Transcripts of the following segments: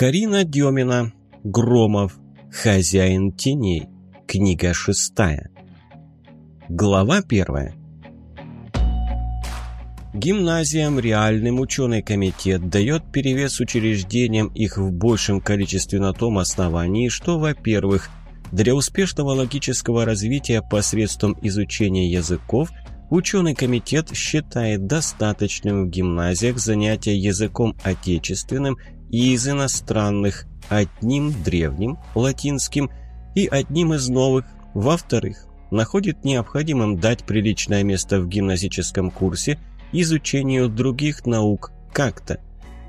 Карина Демина. Громов. Хозяин теней. Книга шестая. Глава первая. Гимназиям реальным ученый комитет дает перевес учреждениям их в большем количестве на том основании, что, во-первых, для успешного логического развития посредством изучения языков ученый комитет считает достаточным в гимназиях занятия языком отечественным и из иностранных одним древним, латинским, и одним из новых, во-вторых, находит необходимым дать приличное место в гимназическом курсе изучению других наук как-то.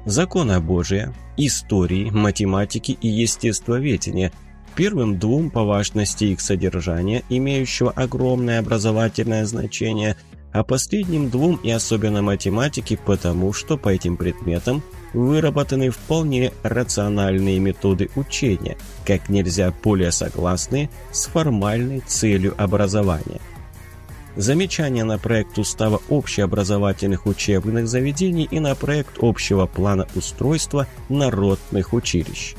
Закона Божия, истории, математики и естествоведения – Первым двум по важности их содержания, имеющего огромное образовательное значение, а последним двум и особенно математике, потому что по этим предметам выработаны вполне рациональные методы учения, как нельзя более согласные с формальной целью образования. Замечания на проект устава общеобразовательных учебных заведений и на проект общего плана устройства народных училищ.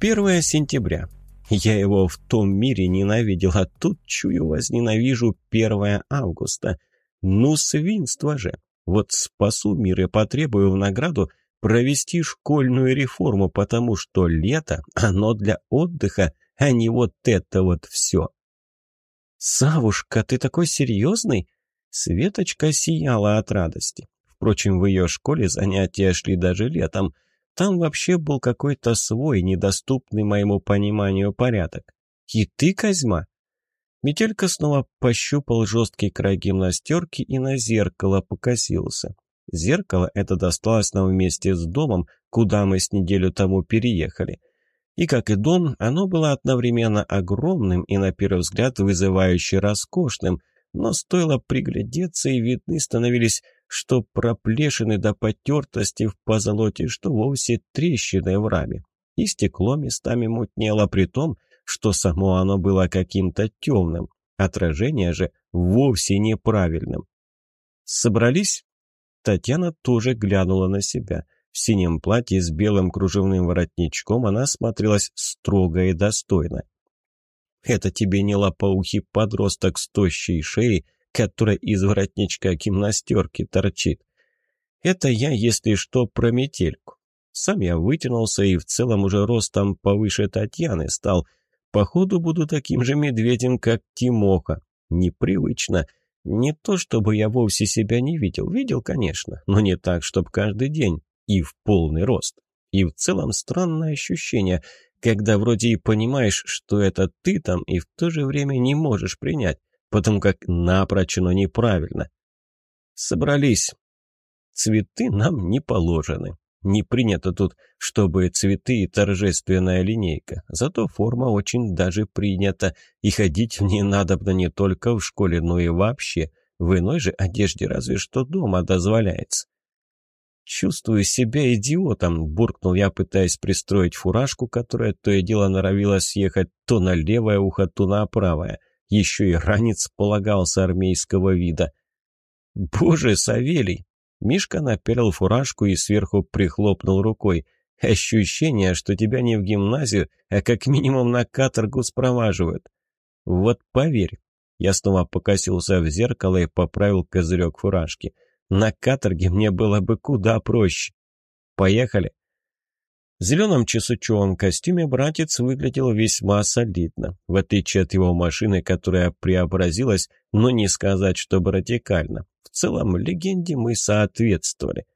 1 сентября. Я его в том мире ненавидел, а тут, чую, возненавижу 1 августа. Ну, свинство же. Вот спасу мир и потребую в награду провести школьную реформу, потому что лето, оно для отдыха, а не вот это вот все. «Савушка, ты такой серьезный?» Светочка сияла от радости. Впрочем, в ее школе занятия шли даже летом – там вообще был какой-то свой, недоступный моему пониманию порядок. И ты, Козьма? Метелька снова пощупал жесткий край гимнастерки и на зеркало покосился. Зеркало это досталось нам вместе с домом, куда мы с неделю тому переехали. И, как и дом, оно было одновременно огромным и, на первый взгляд, вызывающе роскошным, но стоило приглядеться, и видны становились что проплешины до потертости в позолоте, что вовсе трещины в раме. И стекло местами мутнело, при том, что само оно было каким-то темным, отражение же вовсе неправильным. «Собрались?» Татьяна тоже глянула на себя. В синем платье с белым кружевным воротничком она смотрелась строго и достойно. «Это тебе не лопоухий подросток с тощей шеей, которая из воротничка гимнастерки торчит. Это я, если что, про метельку. Сам я вытянулся и в целом уже ростом повыше Татьяны стал. Походу буду таким же медведем, как Тимоха. Непривычно. Не то, чтобы я вовсе себя не видел. Видел, конечно, но не так, чтобы каждый день. И в полный рост. И в целом странное ощущение, когда вроде и понимаешь, что это ты там, и в то же время не можешь принять потому как напрочь оно неправильно. Собрались. Цветы нам не положены. Не принято тут, чтобы цветы и торжественная линейка. Зато форма очень даже принята, и ходить в ней надобно не только в школе, но и вообще. В иной же одежде разве что дома дозволяется. «Чувствую себя идиотом», — буркнул я, пытаясь пристроить фуражку, которая то и дело норовила съехать то на левое ухо, то на правое. Еще и ранец полагался армейского вида. «Боже, Савелий!» Мишка наперил фуражку и сверху прихлопнул рукой. «Ощущение, что тебя не в гимназию, а как минимум на каторгу спроваживают. Вот поверь». Я снова покосился в зеркало и поправил козырек фуражки. «На каторге мне было бы куда проще. Поехали!» В зеленом чесучевом костюме братец выглядел весьма солидно, в отличие от его машины, которая преобразилась, но не сказать, чтобы радикально. В целом, легенде мы соответствовали.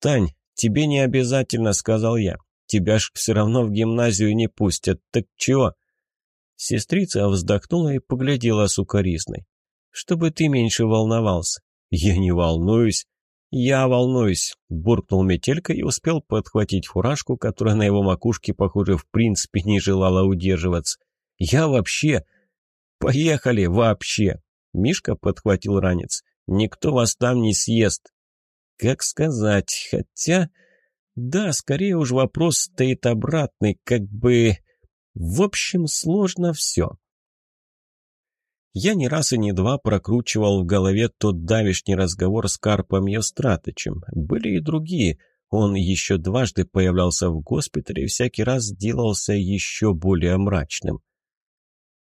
«Тань, тебе не обязательно», — сказал я. «Тебя ж все равно в гимназию не пустят, так чего?» Сестрица вздохнула и поглядела сукоризной. «Чтобы ты меньше волновался». «Я не волнуюсь», «Я волнуюсь», — буркнул Метелька и успел подхватить фуражку, которая на его макушке, похоже, в принципе не желала удерживаться. «Я вообще...» «Поехали, вообще!» Мишка подхватил ранец. «Никто вас там не съест». «Как сказать? Хотя...» «Да, скорее уж вопрос стоит обратный, как бы...» «В общем, сложно все». Я не раз и не два прокручивал в голове тот давишний разговор с Карпом Евстратычем. Были и другие. Он еще дважды появлялся в госпитале и всякий раз делался еще более мрачным.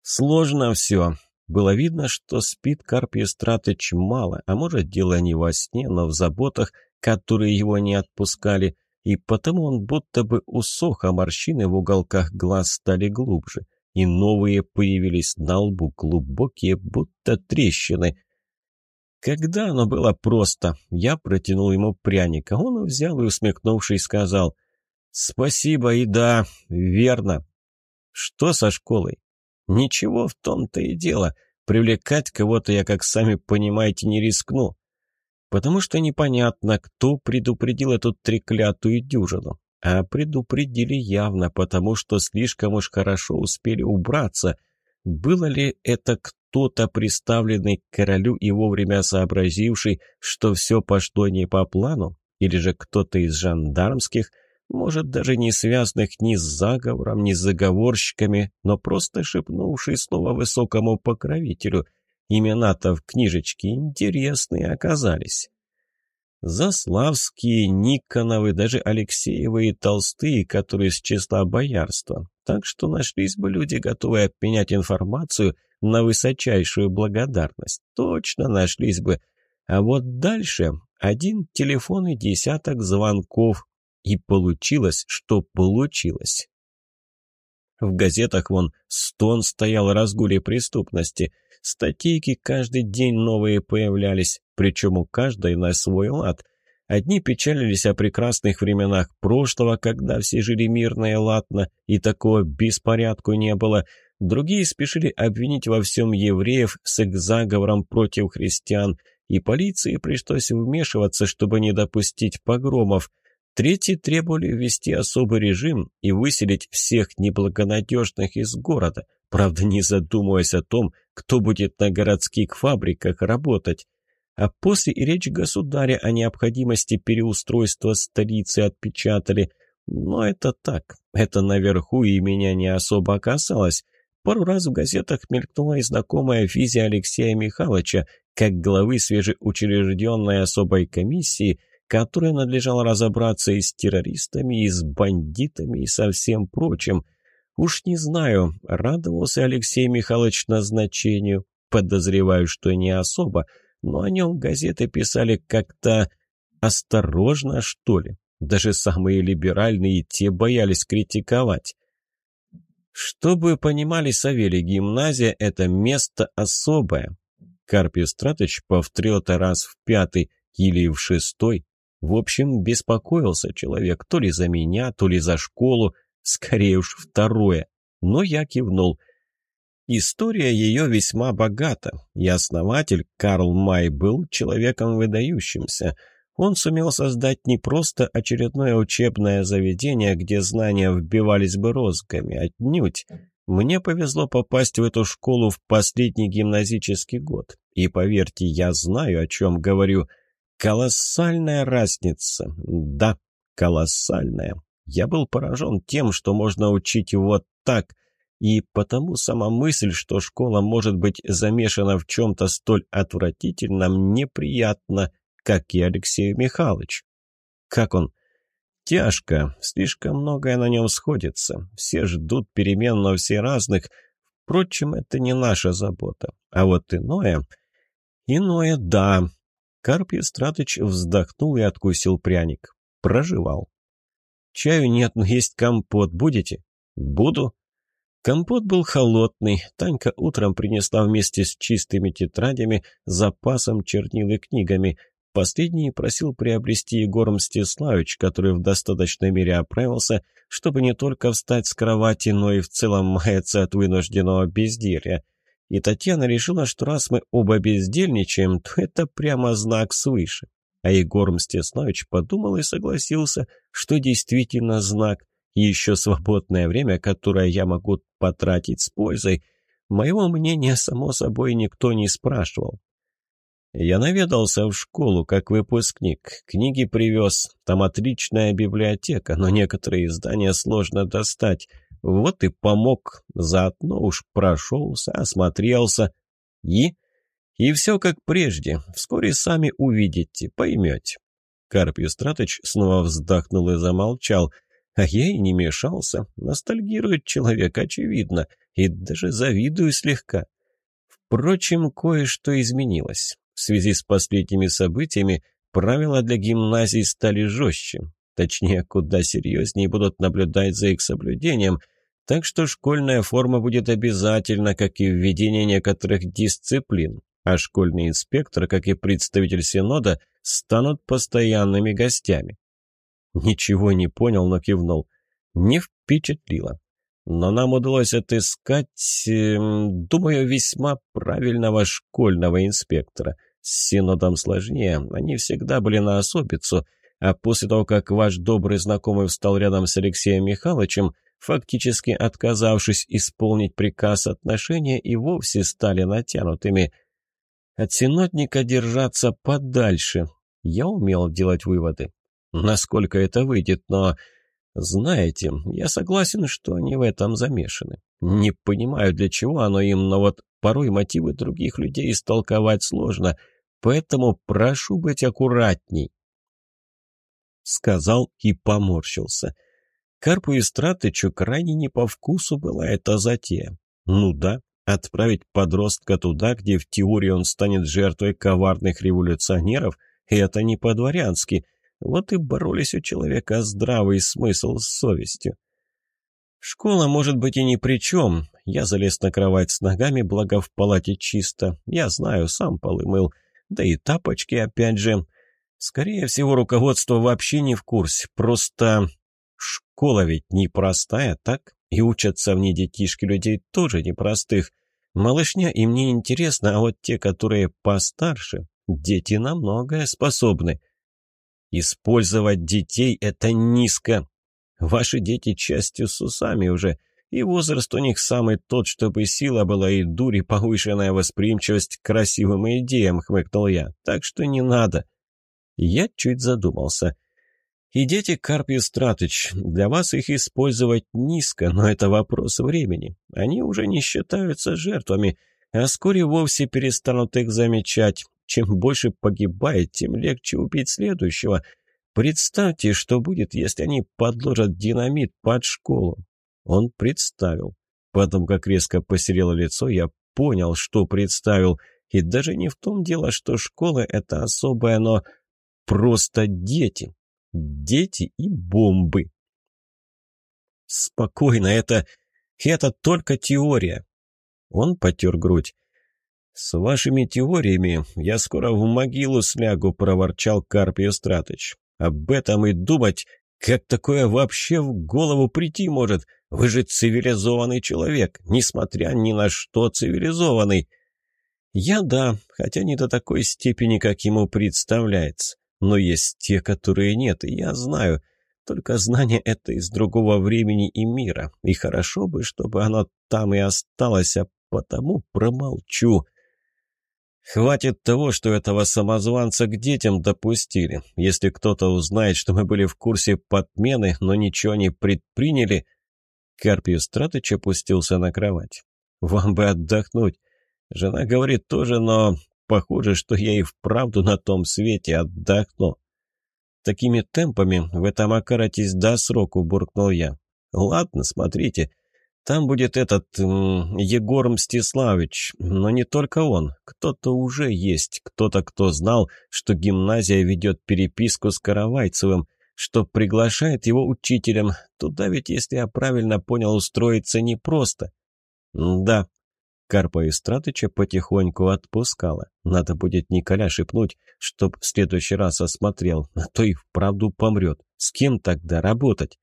Сложно все. Было видно, что спит Карп Евстратыч мало, а может, дело не во сне, но в заботах, которые его не отпускали, и потому он будто бы усох, а морщины в уголках глаз стали глубже и новые появились на лбу, глубокие, будто трещины. Когда оно было просто, я протянул ему пряника. Он взял и, усмехнувшись, сказал «Спасибо, и да, верно». «Что со школой?» «Ничего в том-то и дело. Привлекать кого-то я, как сами понимаете, не рискну. Потому что непонятно, кто предупредил эту треклятую дюжину. А предупредили явно, потому что слишком уж хорошо успели убраться. Было ли это кто-то, приставленный к королю и вовремя сообразивший, что все пошло не по плану? Или же кто-то из жандармских, может, даже не связанных ни с заговором, ни с заговорщиками, но просто шепнувший слово высокому покровителю? Имена-то в книжечке интересные оказались. Заславские, Никоновы, даже Алексеевы и Толстые, которые с числа боярства. Так что нашлись бы люди, готовые обменять информацию на высочайшую благодарность. Точно нашлись бы. А вот дальше один телефон и десяток звонков. И получилось, что получилось. В газетах вон стон стоял о разгуле преступности – Статейки каждый день новые появлялись, причем у каждой на свой лад. Одни печалились о прекрасных временах прошлого, когда все жили мирно и ладно, и такого беспорядку не было. Другие спешили обвинить во всем евреев с их заговором против христиан, и полиции пришлось вмешиваться, чтобы не допустить погромов. Третьи требовали ввести особый режим и выселить всех неблагонадежных из города – правда не задумываясь о том, кто будет на городских фабриках работать. А после и речь государя о необходимости переустройства столицы отпечатали. Но это так, это наверху и меня не особо касалось. Пару раз в газетах мелькнула и знакомая физия Алексея Михайловича, как главы свежеучрежденной особой комиссии, которая надлежала разобраться и с террористами, и с бандитами, и со всем прочим – Уж не знаю, радовался Алексей Михайлович назначению. Подозреваю, что не особо, но о нем газеты писали как-то осторожно, что ли. Даже самые либеральные те боялись критиковать. Чтобы понимали, Савелий, гимназия – это место особое. Карпий Стратыч повторил это раз в пятый или в шестой. В общем, беспокоился человек то ли за меня, то ли за школу, Скорее уж второе. Но я кивнул. История ее весьма богата, и основатель Карл Май был человеком выдающимся. Он сумел создать не просто очередное учебное заведение, где знания вбивались бы розгами, отнюдь. Мне повезло попасть в эту школу в последний гимназический год. И поверьте, я знаю, о чем говорю. Колоссальная разница. Да, колоссальная. Я был поражен тем, что можно учить вот так, и потому сама мысль, что школа может быть замешана в чем-то столь отвратительном, неприятна, как и Алексею Михайловичу. Как он? Тяжко, слишком многое на нем сходится. Все ждут перемен, но все разных. Впрочем, это не наша забота. А вот иное... Иное, да. Карп Естратыч вздохнул и откусил пряник. Проживал. Чаю нет, но есть компот. Будете? Буду. Компот был холодный. Танька утром принесла вместе с чистыми тетрадями, запасом чернил и книгами. Последний просил приобрести Егор Мстиславич, который в достаточной мере оправился, чтобы не только встать с кровати, но и в целом маяться от вынужденного безделья. И Татьяна решила, что раз мы оба бездельничаем, то это прямо знак свыше. А Егор Мстиславич подумал и согласился, что действительно знак. Еще свободное время, которое я могу потратить с пользой. Моего мнения, само собой, никто не спрашивал. Я наведался в школу как выпускник, книги привез, там отличная библиотека, но некоторые издания сложно достать. Вот и помог, заодно уж прошелся, осмотрелся. И? И все как прежде. Вскоре сами увидите, поймете. Карп Юстратыч снова вздохнул и замолчал. А я и не мешался. Ностальгирует человек, очевидно. И даже завидую слегка. Впрочем, кое-что изменилось. В связи с последними событиями правила для гимназий стали жестче. Точнее, куда серьезнее будут наблюдать за их соблюдением. Так что школьная форма будет обязательна, как и введение некоторых дисциплин. А школьный инспектор, как и представитель Синода, станут постоянными гостями. Ничего не понял, но кивнул. Не впечатлило. Но нам удалось отыскать, э, думаю, весьма правильного школьного инспектора. С Синодом сложнее, они всегда были на особицу, а после того, как ваш добрый знакомый встал рядом с Алексеем Михайловичем, фактически отказавшись исполнить приказ отношения, и вовсе стали натянутыми. От синодника держаться подальше. Я умел делать выводы. Насколько это выйдет, но... Знаете, я согласен, что они в этом замешаны. Не понимаю, для чего оно им, но вот порой мотивы других людей истолковать сложно, поэтому прошу быть аккуратней. Сказал и поморщился. Карпу и Стратычу крайне не по вкусу была эта затея. Ну да, отправить подростка туда, где в теории он станет жертвой коварных революционеров, это не по-дворянски – вот и боролись у человека здравый смысл с совестью. Школа может быть и ни при чем. Я залез на кровать с ногами, благо в палате чисто. Я знаю, сам полы мыл. Да и тапочки опять же. Скорее всего, руководство вообще не в курсе. Просто школа ведь непростая, так? И учатся в ней детишки людей тоже непростых. Малышня им не интересно, а вот те, которые постарше, дети на многое способны. Использовать детей – это низко. Ваши дети частью с усами уже, и возраст у них самый тот, чтобы сила была и дурь, и повышенная восприимчивость к красивым идеям, хмыкнул я. Так что не надо. Я чуть задумался. И дети, Карпий Стратыч, для вас их использовать низко, но это вопрос времени. Они уже не считаются жертвами, а вскоре вовсе перестанут их замечать. Чем больше погибает, тем легче убить следующего. Представьте, что будет, если они подложат динамит под школу. Он представил. Потом, как резко посерело лицо, я понял, что представил. И даже не в том дело, что школа — это особое, но просто дети. Дети и бомбы. Спокойно, это... это только теория. Он потер грудь. «С вашими теориями я скоро в могилу слягу», — проворчал Карпий Стратыч. «Об этом и думать, как такое вообще в голову прийти может? Вы же цивилизованный человек, несмотря ни на что цивилизованный». «Я да, хотя не до такой степени, как ему представляется. Но есть те, которые нет, и я знаю. Только знание это из другого времени и мира, и хорошо бы, чтобы оно там и осталось, а потому промолчу». Хватит того, что этого самозванца к детям допустили. Если кто-то узнает, что мы были в курсе подмены, но ничего не предприняли...» Карпий Стратыч опустился на кровать. «Вам бы отдохнуть. Жена говорит тоже, но похоже, что я и вправду на том свете отдохну». «Такими темпами вы там окаратесь до сроку», — буркнул я. «Ладно, смотрите. Там будет этот Егор Мстиславич, но не только он. Кто-то уже есть, кто-то, кто знал, что гимназия ведет переписку с Каравайцевым, что приглашает его учителем. Туда ведь, если я правильно понял, устроиться непросто. Да, Карпа Истратыча потихоньку отпускала. Надо будет Николя шепнуть, чтоб в следующий раз осмотрел, а то и вправду помрет. С кем тогда работать?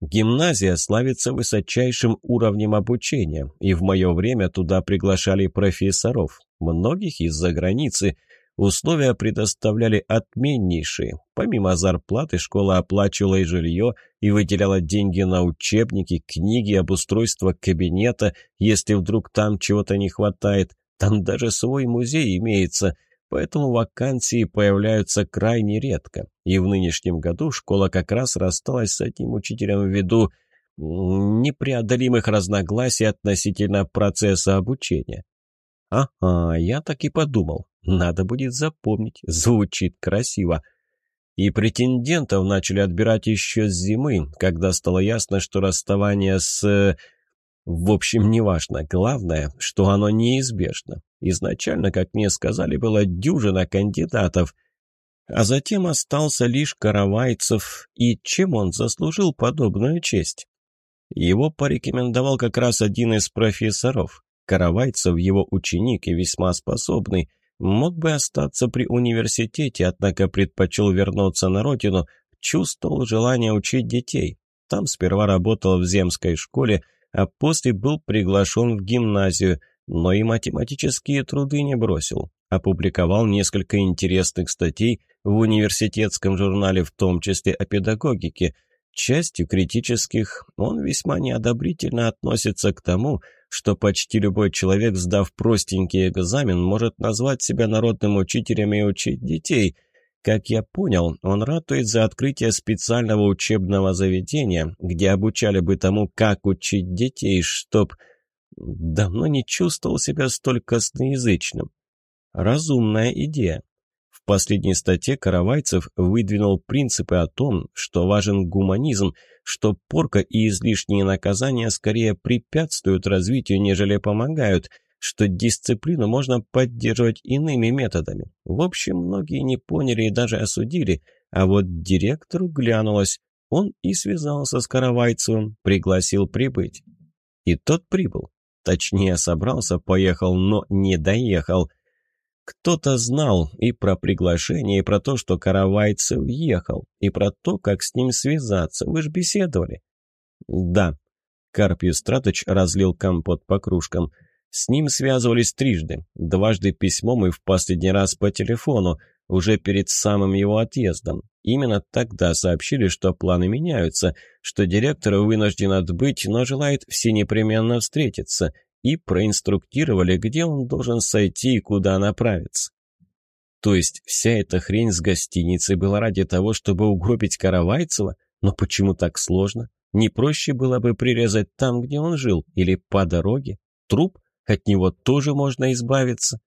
Гимназия славится высочайшим уровнем обучения, и в мое время туда приглашали профессоров, многих из-за границы. Условия предоставляли отменнейшие. Помимо зарплаты школа оплачивала и жилье, и выделяла деньги на учебники, книги, обустройство кабинета, если вдруг там чего-то не хватает. Там даже свой музей имеется – поэтому вакансии появляются крайне редко. И в нынешнем году школа как раз рассталась с одним учителем ввиду непреодолимых разногласий относительно процесса обучения. Ага, я так и подумал. Надо будет запомнить. Звучит красиво. И претендентов начали отбирать еще с зимы, когда стало ясно, что расставание с... В общем, неважно. Главное, что оно неизбежно. Изначально, как мне сказали, было дюжина кандидатов. А затем остался лишь Каравайцев. И чем он заслужил подобную честь? Его порекомендовал как раз один из профессоров. Каравайцев, его ученик и весьма способный, мог бы остаться при университете, однако предпочел вернуться на родину, чувствовал желание учить детей. Там сперва работал в земской школе, а после был приглашен в гимназию, но и математические труды не бросил. Опубликовал несколько интересных статей в университетском журнале, в том числе о педагогике. Частью критических он весьма неодобрительно относится к тому, что почти любой человек, сдав простенький экзамен, может назвать себя народным учителем и учить детей. Как я понял, он ратует за открытие специального учебного заведения, где обучали бы тому, как учить детей, чтоб... Давно не чувствовал себя столь косноязычным. Разумная идея. Последней статье Каравайцев выдвинул принципы о том, что важен гуманизм, что порка и излишние наказания скорее препятствуют развитию, нежели помогают, что дисциплину можно поддерживать иными методами. В общем, многие не поняли и даже осудили, а вот директору глянулось. Он и связался с Каравайцевым, пригласил прибыть. И тот прибыл. Точнее, собрался, поехал, но не доехал – кто-то знал и про приглашение, и про то, что Каравайцев ехал, и про то, как с ним связаться. Вы же беседовали. Да. Карпий Страточ разлил компот по кружкам. С ним связывались трижды. Дважды письмом и в последний раз по телефону, уже перед самым его отъездом. Именно тогда сообщили, что планы меняются, что директор вынужден отбыть, но желает все непременно встретиться – и проинструктировали, где он должен сойти и куда направиться. То есть вся эта хрень с гостиницей была ради того, чтобы угробить Каравайцева? Но почему так сложно? Не проще было бы прирезать там, где он жил, или по дороге? Труп? От него тоже можно избавиться?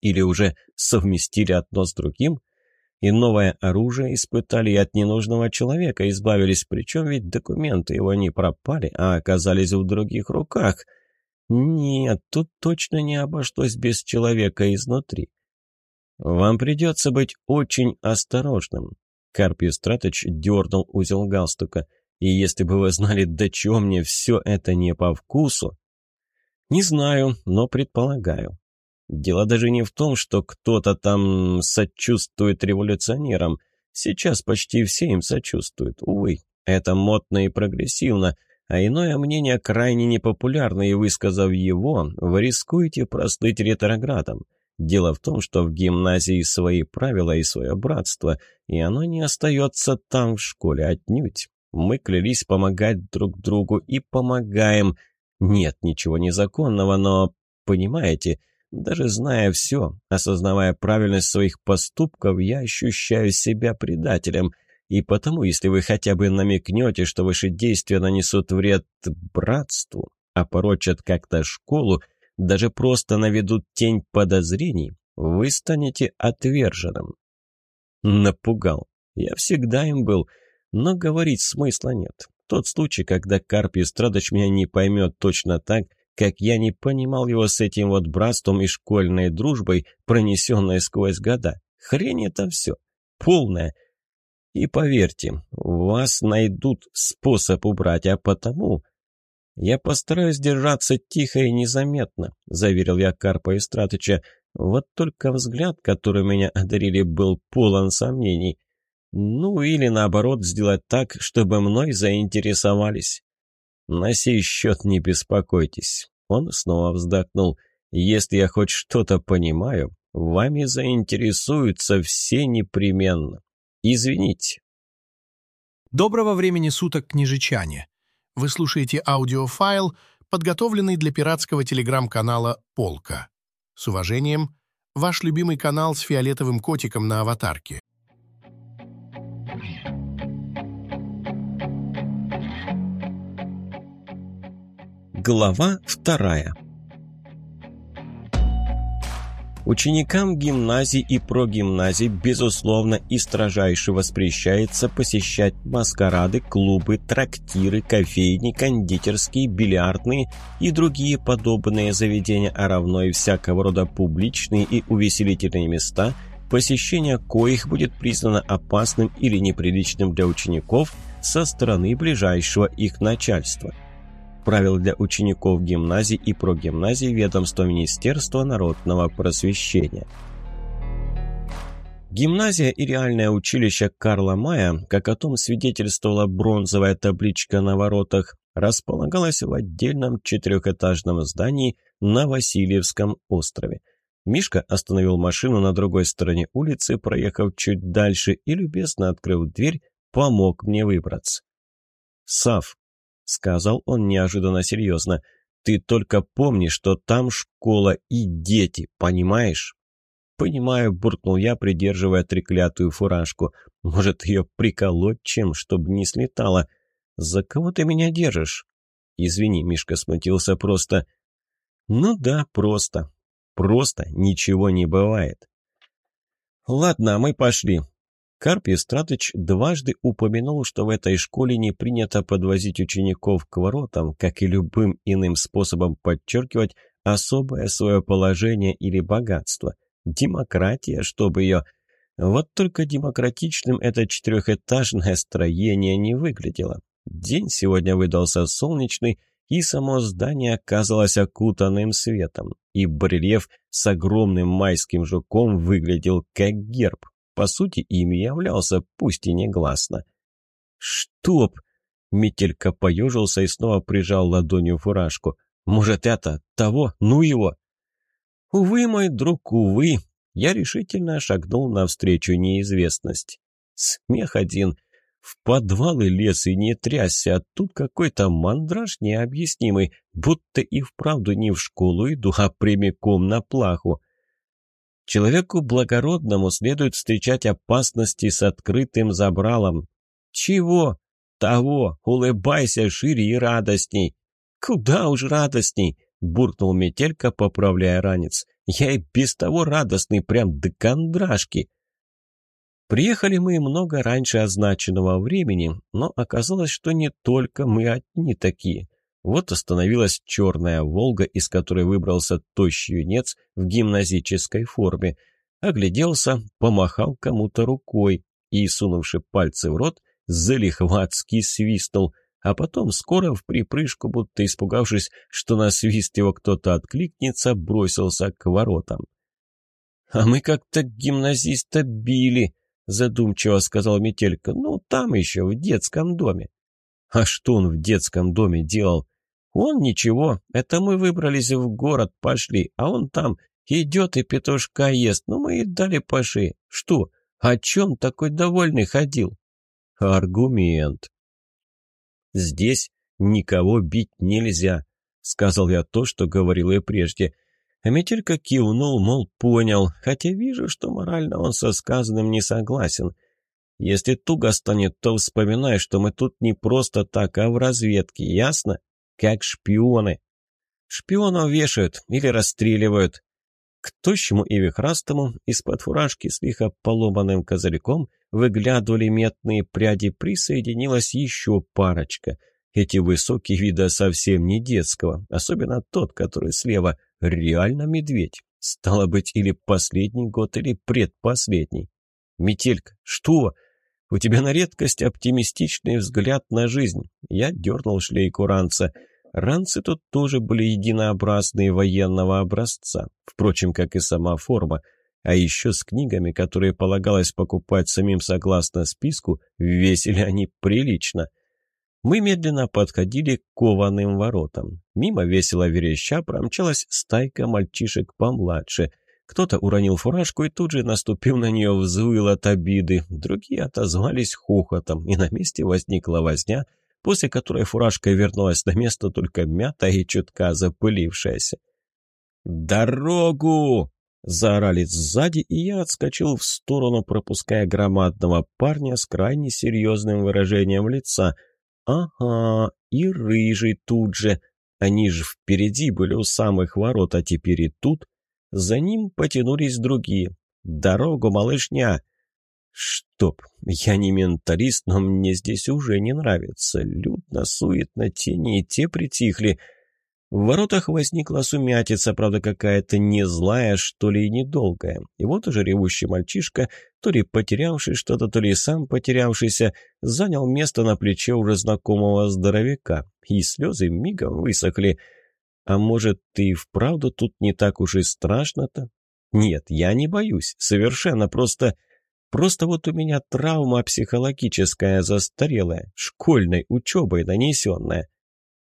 Или уже совместили одно с другим? И новое оружие испытали, и от ненужного человека избавились, причем ведь документы его не пропали, а оказались в других руках – нет, тут точно не обошлось без человека изнутри. Вам придется быть очень осторожным. Карпий Страточ дернул узел галстука. И если бы вы знали, до чего мне все это не по вкусу... Не знаю, но предполагаю. Дело даже не в том, что кто-то там сочувствует революционерам. Сейчас почти все им сочувствуют. Увы, это модно и прогрессивно — а иное мнение крайне непопулярно, и высказав его, вы рискуете прослыть ретроградом. Дело в том, что в гимназии свои правила и свое братство, и оно не остается там в школе отнюдь. Мы клялись помогать друг другу и помогаем. Нет ничего незаконного, но, понимаете, даже зная все, осознавая правильность своих поступков, я ощущаю себя предателем – и потому, если вы хотя бы намекнете, что ваши действия нанесут вред братству, опорочат как-то школу, даже просто наведут тень подозрений, вы станете отверженным. Напугал. Я всегда им был, но говорить смысла нет. Тот случай, когда Карпий Страдоч меня не поймет точно так, как я не понимал его с этим вот братством и школьной дружбой, пронесенной сквозь года. Хрень это все. Полная. И поверьте, вас найдут способ убрать, а потому... «Я постараюсь держаться тихо и незаметно», — заверил я Карпа Истратыча. Вот только взгляд, который меня одарили, был полон сомнений. Ну, или наоборот, сделать так, чтобы мной заинтересовались. На сей счет не беспокойтесь. Он снова вздохнул. Если я хоть что-то понимаю, вами заинтересуются все непременно. Извините. Доброго времени суток, княжичане. Вы слушаете аудиофайл, подготовленный для пиратского телеграм-канала «Полка». С уважением, ваш любимый канал с фиолетовым котиком на аватарке. Глава вторая Ученикам гимназий и прогимназий, безусловно, и строжайше воспрещается посещать маскарады, клубы, трактиры, кофейни, кондитерские, бильярдные и другие подобные заведения, а равно и всякого рода публичные и увеселительные места, посещение коих будет признано опасным или неприличным для учеников со стороны ближайшего их начальства правил для учеников гимназий и прогимназий ведомства Министерства народного просвещения. Гимназия и реальное училище Карла Мая, как о том свидетельствовала бронзовая табличка на воротах, располагалась в отдельном четырехэтажном здании на Васильевском острове. Мишка остановил машину на другой стороне улицы, проехав чуть дальше и, любезно открыв дверь, помог мне выбраться. «Сав, сказал он неожиданно серьезно. «Ты только помни, что там школа и дети, понимаешь?» «Понимаю», — буркнул я, придерживая треклятую фуражку. «Может, ее приколоть чем, чтобы не слетала? За кого ты меня держишь?» «Извини», — Мишка смутился просто. «Ну да, просто. Просто ничего не бывает». «Ладно, мы пошли. Карп Истратыч дважды упомянул, что в этой школе не принято подвозить учеников к воротам, как и любым иным способом подчеркивать особое свое положение или богатство. Демократия, чтобы ее... Вот только демократичным это четырехэтажное строение не выглядело. День сегодня выдался солнечный, и само здание оказалось окутанным светом, и барельеф с огромным майским жуком выглядел как герб, по сути, ими являлся, пусть и негласно. «Чтоб!» — Метелька поежился и снова прижал ладонью фуражку. «Может, это того? Ну его!» «Увы, мой друг, увы!» Я решительно шагнул навстречу неизвестность. Смех один. В подвалы лес и не трясся, а тут какой-то мандраж необъяснимый, будто и вправду не в школу иду, а прямиком на плаху. Человеку благородному следует встречать опасности с открытым забралом. Чего? Того. Улыбайся шире и радостней. Куда уж радостней, буркнул Метелька, поправляя ранец. Я и без того радостный, прям до кондрашки. Приехали мы много раньше означенного времени, но оказалось, что не только мы одни такие. Вот остановилась черная «Волга», из которой выбрался тощий юнец в гимназической форме. Огляделся, помахал кому-то рукой и, сунувши пальцы в рот, залихватски свистнул, а потом скоро в припрыжку, будто испугавшись, что на свист его кто-то откликнется, бросился к воротам. «А мы как-то гимназиста били», — задумчиво сказал Метелька. «Ну, там еще, в детском доме». «А что он в детском доме делал?» Он ничего, это мы выбрались в город, пошли, а он там идет и петушка ест. Ну, мы и дали поши. Что, о чем такой довольный ходил? Аргумент. Здесь никого бить нельзя, сказал я то, что говорил и прежде. А Метелька кивнул, мол, понял, хотя вижу, что морально он со сказанным не согласен. Если туго станет, то вспоминай, что мы тут не просто так, а в разведке, ясно? как шпионы. Шпионов вешают или расстреливают. К тощему и вихрастому из-под фуражки с лихо поломанным козырьком выглядывали метные пряди, присоединилась еще парочка. Эти высокие вида совсем не детского, особенно тот, который слева, реально медведь. Стало быть, или последний год, или предпоследний. Метелька, что? У тебя на редкость оптимистичный взгляд на жизнь. Я дернул шлейку ранца. Ранцы тут тоже были единообразные военного образца, впрочем, как и сама форма. А еще с книгами, которые полагалось покупать самим согласно списку, весили они прилично. Мы медленно подходили к кованым воротам. Мимо весело вереща промчалась стайка мальчишек помладше — кто-то уронил фуражку и тут же, наступив на нее, взвыл от обиды. Другие отозвались хохотом, и на месте возникла возня, после которой фуражка вернулась на место только мятая и чутка запылившаяся. «Дорогу!» — заорали сзади, и я отскочил в сторону, пропуская громадного парня с крайне серьезным выражением лица. «Ага, и рыжий тут же. Они же впереди были у самых ворот, а теперь и тут...» За ним потянулись другие. «Дорогу, малышня!» «Чтоб! Я не менталист, но мне здесь уже не нравится. Людно, суетно, тени и те притихли». В воротах возникла сумятица, правда, какая-то не злая, что ли, и недолгая. И вот уже ревущий мальчишка, то ли потерявший что-то, то ли сам потерявшийся, занял место на плече уже знакомого здоровяка, и слезы мигом высохли. А может, ты и вправду тут не так уж и страшно-то? Нет, я не боюсь, совершенно просто... Просто вот у меня травма психологическая застарелая, школьной учебой нанесенная.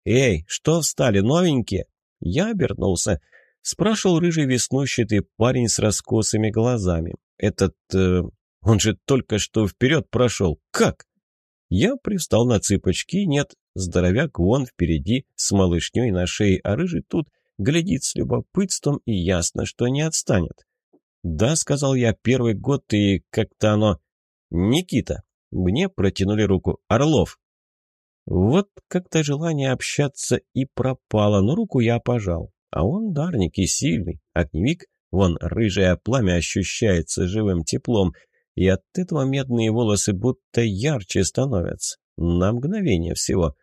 «Эй, что встали, новенькие?» Я обернулся. Спрашивал рыжий веснущатый парень с раскосыми глазами. «Этот... Э, он же только что вперед прошел. Как?» Я привстал на цыпочки. Нет, здоровяк вон впереди, с малышней на шее, а рыжий тут глядит с любопытством и ясно, что не отстанет. «Да», — сказал я, — «первый год и как-то оно...» «Никита». Мне протянули руку. «Орлов». Вот как-то желание общаться и пропало, но руку я пожал. А он дарник и сильный. Огневик, вон рыжее пламя ощущается живым теплом, и от этого медные волосы будто ярче становятся. На мгновение всего.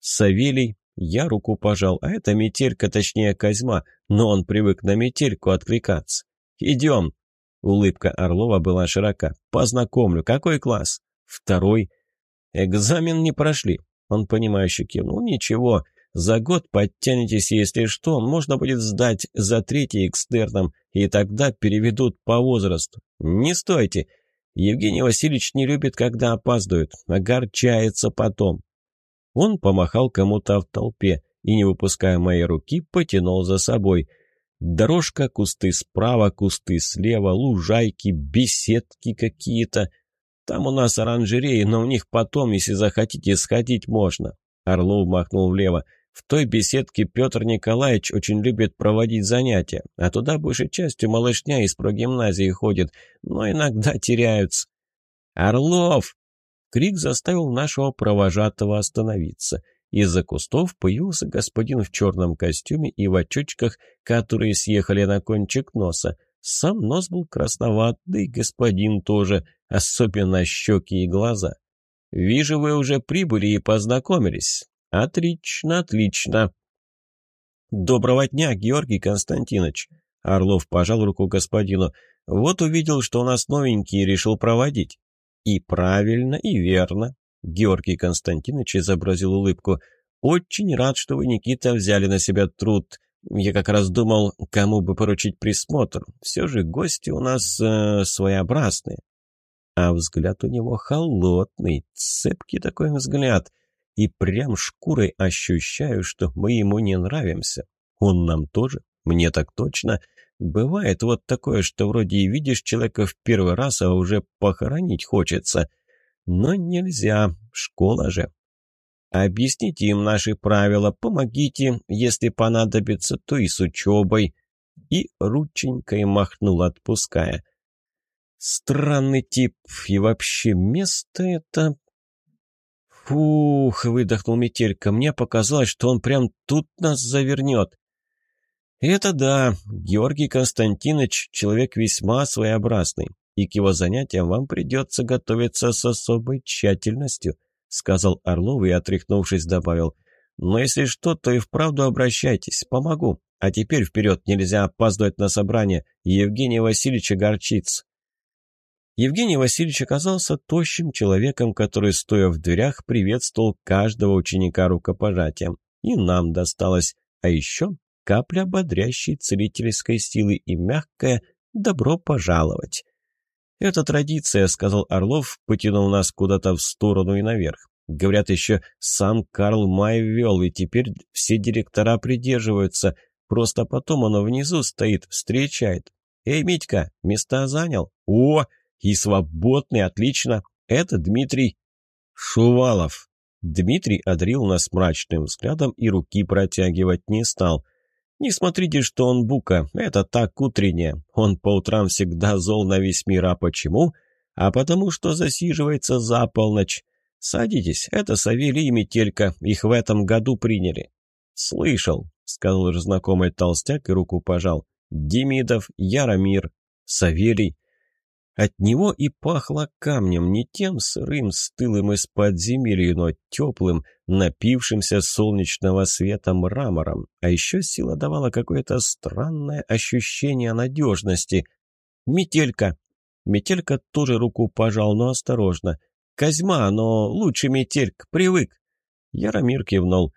Савелий, я руку пожал, а это метелька, точнее Козьма, но он привык на метельку откликаться. «Идем!» Улыбка Орлова была широка. «Познакомлю. Какой класс?» «Второй». «Экзамен не прошли. Он, понимающе кивнул. «Ничего, за год подтянетесь, если что, можно будет сдать за третий экстерном, и тогда переведут по возрасту. Не стойте! Евгений Васильевич не любит, когда опаздывают, огорчается потом». Он помахал кому-то в толпе и, не выпуская моей руки, потянул за собой. Дорожка, кусты справа, кусты слева, лужайки, беседки какие-то — там у нас оранжереи, но в них потом, если захотите, сходить можно». Орлов махнул влево. «В той беседке Петр Николаевич очень любит проводить занятия, а туда большей частью малышня из прогимназии ходит, но иногда теряются». «Орлов!» Крик заставил нашего провожатого остановиться. Из-за кустов появился господин в черном костюме и в очочках, которые съехали на кончик носа. Сам нос был красноватый, господин тоже – особенно щеки и глаза. «Вижу, вы уже прибыли и познакомились. Отлично, отлично». «Доброго дня, Георгий Константинович!» Орлов пожал руку господину. «Вот увидел, что у нас новенький, и решил проводить». «И правильно, и верно», — Георгий Константинович изобразил улыбку. «Очень рад, что вы, Никита, взяли на себя труд. Я как раз думал, кому бы поручить присмотр. Все же гости у нас э, своеобразные а взгляд у него холодный, цепкий такой взгляд, и прям шкурой ощущаю, что мы ему не нравимся. Он нам тоже, мне так точно. Бывает вот такое, что вроде и видишь человека в первый раз, а уже похоронить хочется. Но нельзя, школа же. Объясните им наши правила, помогите, если понадобится, то и с учебой. И рученькой махнул, отпуская. Странный тип. И вообще место это... Фух, выдохнул Метелька. Мне показалось, что он прям тут нас завернет. Это да, Георгий Константинович человек весьма своеобразный, и к его занятиям вам придется готовиться с особой тщательностью, сказал Орлов и, отряхнувшись, добавил. Но если что, то и вправду обращайтесь, помогу. А теперь вперед, нельзя опаздывать на собрание, Евгений Васильевич огорчится. Евгений Васильевич оказался тощим человеком, который, стоя в дверях, приветствовал каждого ученика рукопожатием. И нам досталось. А еще капля бодрящей целительской силы и мягкое «добро пожаловать». «Это традиция», — сказал Орлов, потянув нас куда-то в сторону и наверх. Говорят, еще сам Карл Май ввел, и теперь все директора придерживаются. Просто потом оно внизу стоит, встречает. «Эй, Митька, места занял?» «О!» И свободный, отлично. Это Дмитрий Шувалов. Дмитрий одарил нас мрачным взглядом и руки протягивать не стал. Не смотрите, что он бука, это так утреннее. Он по утрам всегда зол на весь мир, а почему? А потому что засиживается за полночь. Садитесь, это Савелий и Метелька, их в этом году приняли. Слышал, сказал знакомый толстяк и руку пожал. Демидов, Яромир, Савелий. От него и пахло камнем, не тем сырым, стылым из подземелья, но теплым, напившимся солнечного света мрамором. А еще сила давала какое-то странное ощущение надежности. «Метелька!» Метелька тоже руку пожал, но осторожно. «Козьма, но лучше Метельк, привык!» Яромир кивнул.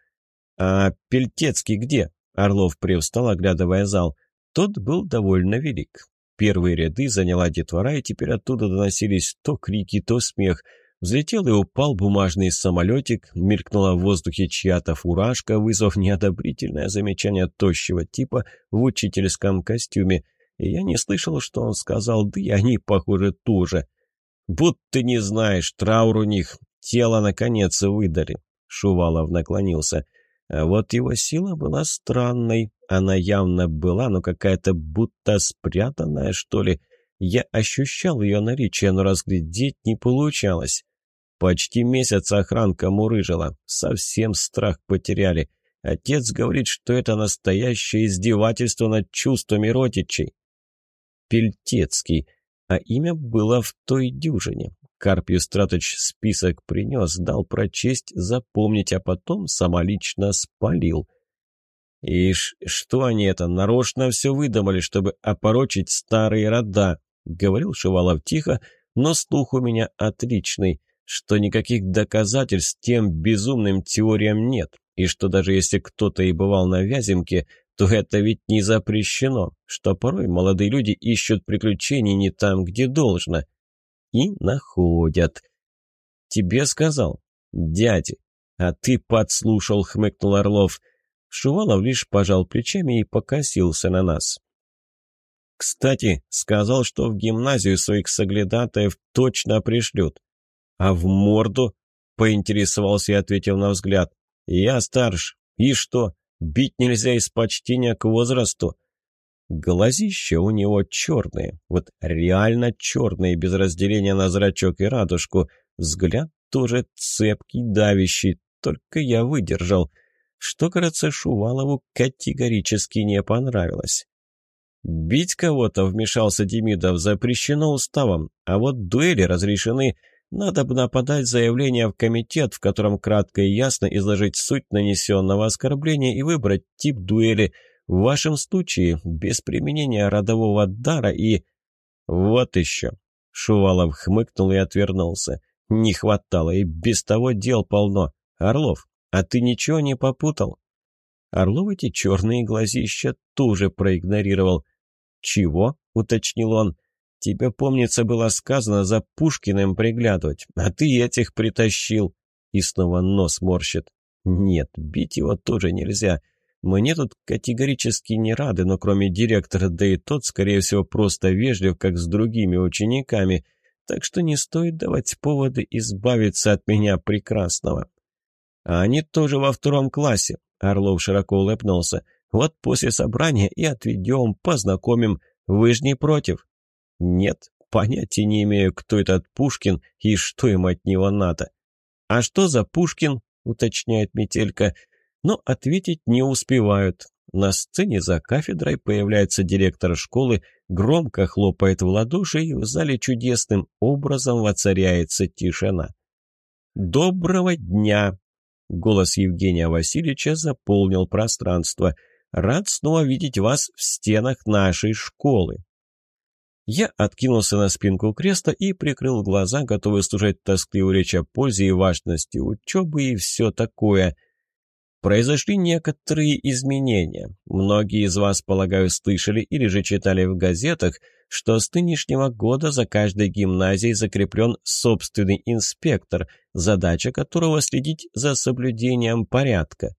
«А Пельтецкий где?» Орлов привстал, оглядывая зал. Тот был довольно велик. Первые ряды заняла детвора, и теперь оттуда доносились то крики, то смех. Взлетел и упал бумажный самолетик, мелькнула в воздухе чья-то фуражка, вызвав неодобрительное замечание тощего типа в учительском костюме. И я не слышал, что он сказал, да и они, похоже, тоже. «Будто не знаешь, траур у них, тело, наконец, выдали». Шувалов наклонился. А вот его сила была странной. Она явно была, но какая-то будто спрятанная, что ли. Я ощущал ее наличие, но разглядеть не получалось. Почти месяц охранка мурыжила. Совсем страх потеряли. Отец говорит, что это настоящее издевательство над чувствами родичей. Пельтецкий. А имя было в той дюжине. Карпий Страточ список принес, дал прочесть, запомнить, а потом самолично спалил. «Ишь, что они это, нарочно все выдумали, чтобы опорочить старые рода?» — говорил Шувалов тихо, но слух у меня отличный, что никаких доказательств тем безумным теориям нет, и что даже если кто-то и бывал на Вяземке, то это ведь не запрещено, что порой молодые люди ищут приключений не там, где должно и находят. «Тебе сказал?» «Дяди». «А ты подслушал», — хмыкнул Орлов. Шувалов лишь пожал плечами и покосился на нас. «Кстати, сказал, что в гимназию своих соглядатаев точно пришлют». «А в морду?» — поинтересовался и ответил на взгляд. «Я старше. И что, бить нельзя из почтения к возрасту?» Глазища у него черные, вот реально черные, без разделения на зрачок и радужку. Взгляд тоже цепкий, давящий, только я выдержал. Что, кажется, Шувалову категорически не понравилось. «Бить кого-то», — вмешался Демидов, — «запрещено уставом, а вот дуэли разрешены. Надо бы нападать заявление в комитет, в котором кратко и ясно изложить суть нанесенного оскорбления и выбрать тип дуэли». В вашем случае без применения родового дара и... Вот еще. Шувалов хмыкнул и отвернулся. Не хватало, и без того дел полно. Орлов, а ты ничего не попутал? Орлов эти черные глазища тоже проигнорировал. «Чего?» — уточнил он. «Тебе, помнится, было сказано за Пушкиным приглядывать, а ты этих притащил». И снова нос морщит. «Нет, бить его тоже нельзя. Мне тут категорически не рады, но кроме директора, да и тот, скорее всего, просто вежлив, как с другими учениками, так что не стоит давать поводы избавиться от меня прекрасного. А они тоже во втором классе, Орлов широко улыбнулся. Вот после собрания и отведем, познакомим. Вы же не против? Нет, понятия не имею, кто этот Пушкин и что им от него надо. А что за Пушкин? уточняет Метелька но ответить не успевают. На сцене за кафедрой появляется директор школы, громко хлопает в ладоши, и в зале чудесным образом воцаряется тишина. «Доброго дня!» Голос Евгения Васильевича заполнил пространство. «Рад снова видеть вас в стенах нашей школы!» Я откинулся на спинку кресла и прикрыл глаза, готовый слушать тоскливую речь о пользе и важности учебы и все такое – Произошли некоторые изменения. Многие из вас, полагаю, слышали или же читали в газетах, что с нынешнего года за каждой гимназией закреплен собственный инспектор, задача которого следить за соблюдением порядка.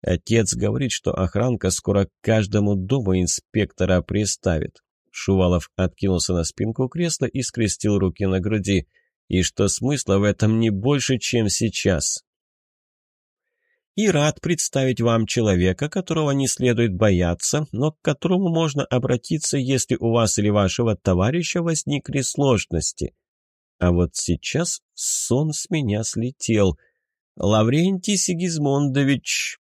Отец говорит, что охранка скоро к каждому дому инспектора приставит. Шувалов откинулся на спинку кресла и скрестил руки на груди. И что смысла в этом не больше, чем сейчас и рад представить вам человека, которого не следует бояться, но к которому можно обратиться, если у вас или вашего товарища возникли сложности. А вот сейчас сон с меня слетел. Лаврентий Сигизмундович...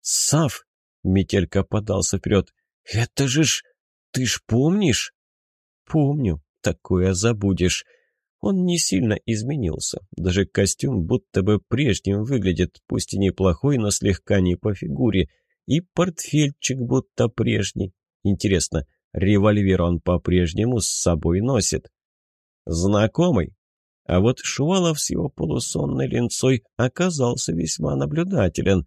Сав! Метелька подался вперед. Это же ж ты ж помнишь?» «Помню, такое забудешь». Он не сильно изменился. Даже костюм будто бы прежним выглядит, пусть и неплохой, но слегка не по фигуре. И портфельчик будто прежний. Интересно, револьвер он по-прежнему с собой носит? Знакомый? А вот Шувалов с его полусонной линцой оказался весьма наблюдателен.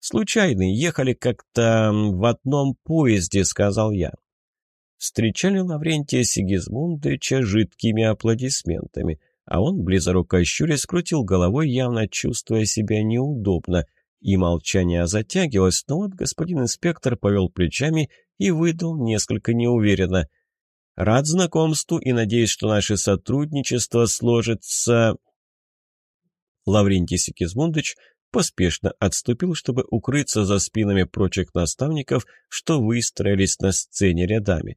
«Случайный, ехали как-то в одном поезде», — сказал я встречали Лаврентия Сигизмундовича жидкими аплодисментами, а он, близоруко щурясь, скрутил головой, явно чувствуя себя неудобно, и молчание затягивалось, но вот господин инспектор повел плечами и выдал несколько неуверенно. «Рад знакомству и надеюсь, что наше сотрудничество сложится...» Лаврентий Сигизмундович поспешно отступил, чтобы укрыться за спинами прочих наставников, что выстроились на сцене рядами.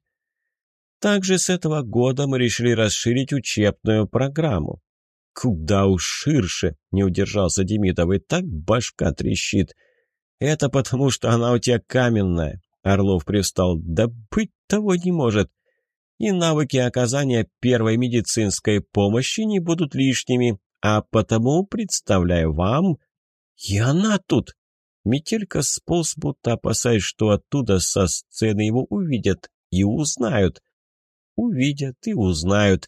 Также с этого года мы решили расширить учебную программу. Куда уж ширше, не удержался Демидов, и так башка трещит. Это потому, что она у тебя каменная. Орлов привстал. Да быть того не может. И навыки оказания первой медицинской помощи не будут лишними, а потому представляю вам... И она тут! Метелька сполз, будто опасаясь, что оттуда со сцены его увидят и узнают. Увидят и узнают.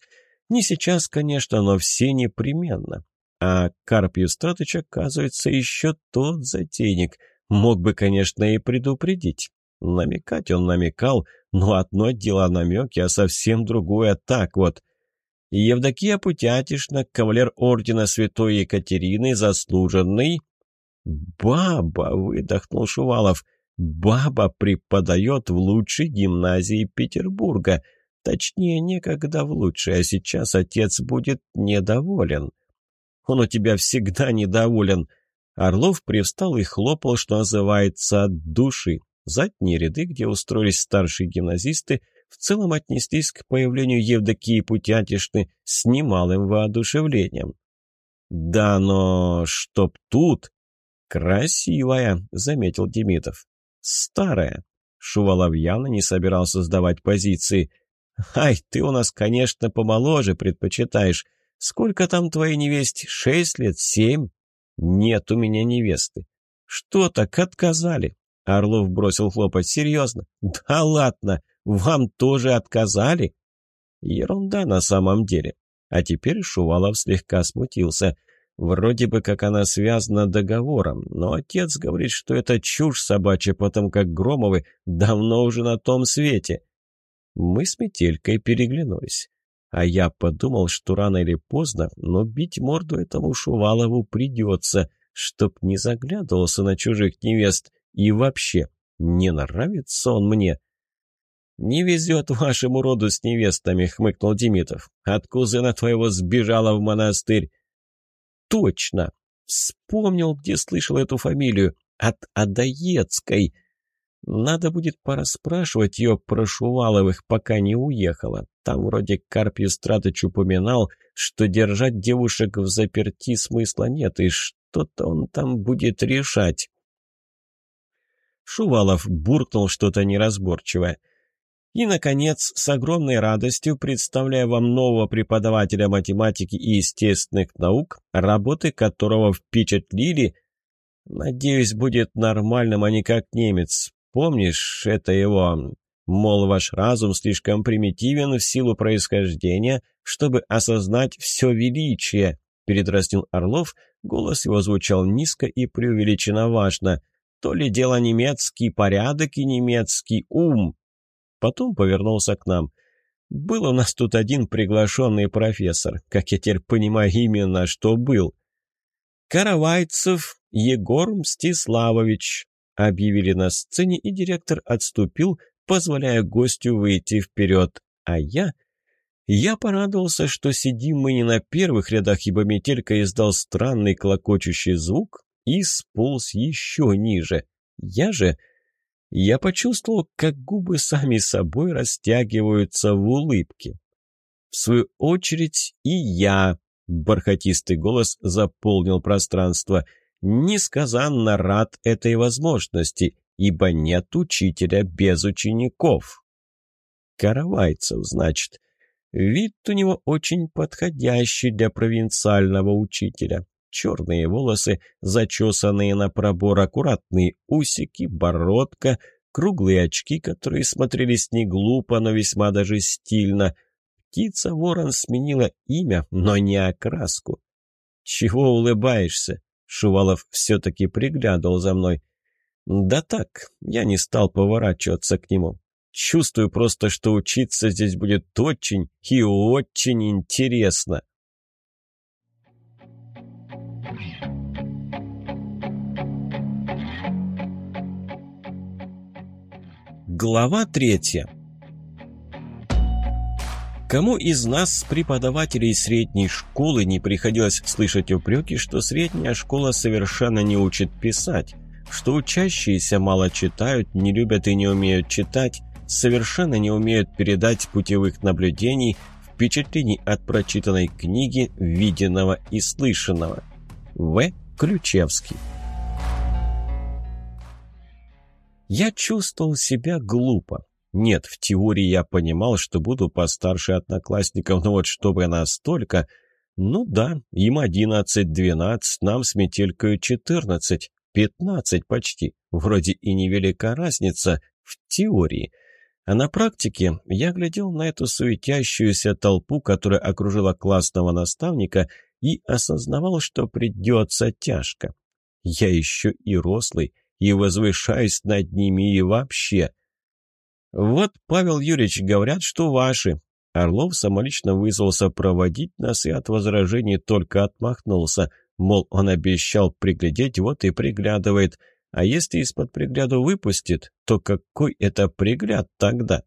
Не сейчас, конечно, но все непременно. А Карп Юстратыч, оказывается, еще тот затейник. Мог бы, конечно, и предупредить. Намекать он намекал, но одно дело намеки, а совсем другое так вот. Евдокия Путятишна, кавалер ордена святой Екатерины, заслуженный... «Баба!» — выдохнул Шувалов. «Баба преподает в лучшей гимназии Петербурга. Точнее, некогда в лучшее, а сейчас отец будет недоволен. Он у тебя всегда недоволен. Орлов привстал и хлопал, что называется, от души. Задние ряды, где устроились старшие гимназисты, в целом отнеслись к появлению Евдокии Путятишны с немалым воодушевлением. «Да, но чтоб тут...» «Красивая», — заметил Демидов. «Старая». Шувалов явно не собирался сдавать позиции — «Ай, ты у нас, конечно, помоложе предпочитаешь. Сколько там твоей невесте? Шесть лет? Семь?» «Нет у меня невесты». «Что так, отказали?» Орлов бросил хлопать. «Серьезно? Да ладно, вам тоже отказали?» Ерунда на самом деле. А теперь Шувалов слегка смутился. Вроде бы как она связана договором, но отец говорит, что это чушь собачья, потому как Громовы давно уже на том свете. Мы с Метелькой переглянулись. А я подумал, что рано или поздно, но бить морду этому Шувалову придется, чтоб не заглядывался на чужих невест. И вообще, не нравится он мне. «Не везет вашему роду с невестами», — хмыкнул Демитов. «От кузена твоего сбежала в монастырь». «Точно! Вспомнил, где слышал эту фамилию. От Адаецкой. Надо будет пораспрашивать ее про Шуваловых, пока не уехала. Там вроде Карпий Стратыч упоминал, что держать девушек в заперти смысла нет, и что-то он там будет решать. Шувалов буркнул что-то неразборчивое. И, наконец, с огромной радостью представляю вам нового преподавателя математики и естественных наук, работы которого впечатлили... Надеюсь, будет нормальным, а не как немец. Помнишь, это его, мол, ваш разум слишком примитивен в силу происхождения, чтобы осознать все величие, передразнил Орлов, голос его звучал низко и преувеличенно важно. То ли дело немецкий порядок и немецкий ум. Потом повернулся к нам. Был у нас тут один приглашенный профессор, как я теперь понимаю именно, что был. Каравайцев Егор Мстиславович, Объявили на сцене, и директор отступил, позволяя гостю выйти вперед. А я... Я порадовался, что сидим мы не на первых рядах, ибо метелька издал странный клокочущий звук и сполз еще ниже. Я же... Я почувствовал, как губы сами собой растягиваются в улыбке. В свою очередь и я... Бархатистый голос заполнил пространство — несказанно рад этой возможности, ибо нет учителя без учеников. Каравайцев, значит. Вид у него очень подходящий для провинциального учителя. Черные волосы, зачесанные на пробор, аккуратные усики, бородка, круглые очки, которые смотрелись не глупо, но весьма даже стильно. Птица-ворон сменила имя, но не окраску. «Чего улыбаешься?» Шувалов все-таки приглядывал за мной. «Да так, я не стал поворачиваться к нему. Чувствую просто, что учиться здесь будет очень и очень интересно. Глава третья. Кому из нас, преподавателей средней школы, не приходилось слышать упреки, что средняя школа совершенно не учит писать, что учащиеся мало читают, не любят и не умеют читать, совершенно не умеют передать путевых наблюдений, впечатлений от прочитанной книги, виденного и слышанного. В. Ключевский. Я чувствовал себя глупо. Нет, в теории я понимал, что буду постарше одноклассников, но вот чтобы настолько... Ну да, им одиннадцать-двенадцать, нам с метелькою четырнадцать, пятнадцать почти. Вроде и невелика разница в теории – а на практике я глядел на эту суетящуюся толпу, которая окружила классного наставника, и осознавал, что придется тяжко. Я еще и рослый, и возвышаюсь над ними и вообще. «Вот, Павел Юрьевич, говорят, что ваши». Орлов самолично вызвался проводить нас и от возражений только отмахнулся, мол, он обещал приглядеть, вот и приглядывает – а если из-под пригляду выпустит, то какой это пригляд тогда?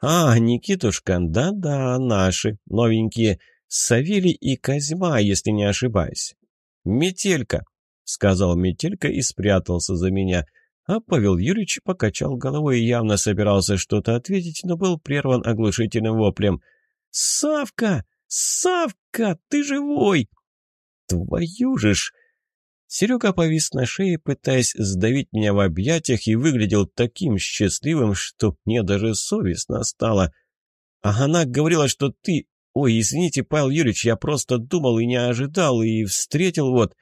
А, Никитушка, да-да, наши, новенькие, Савелий и Козьма, если не ошибаюсь. Метелька, сказал Метелька и спрятался за меня. А Павел Юрьевич покачал головой и явно собирался что-то ответить, но был прерван оглушительным воплем. «Савка! Савка! Ты живой!» «Твою же ж!» Серега повис на шее, пытаясь сдавить меня в объятиях, и выглядел таким счастливым, что мне даже совестно стало. А она говорила, что ты... Ой, извините, Павел Юрьевич, я просто думал и не ожидал, и встретил вот...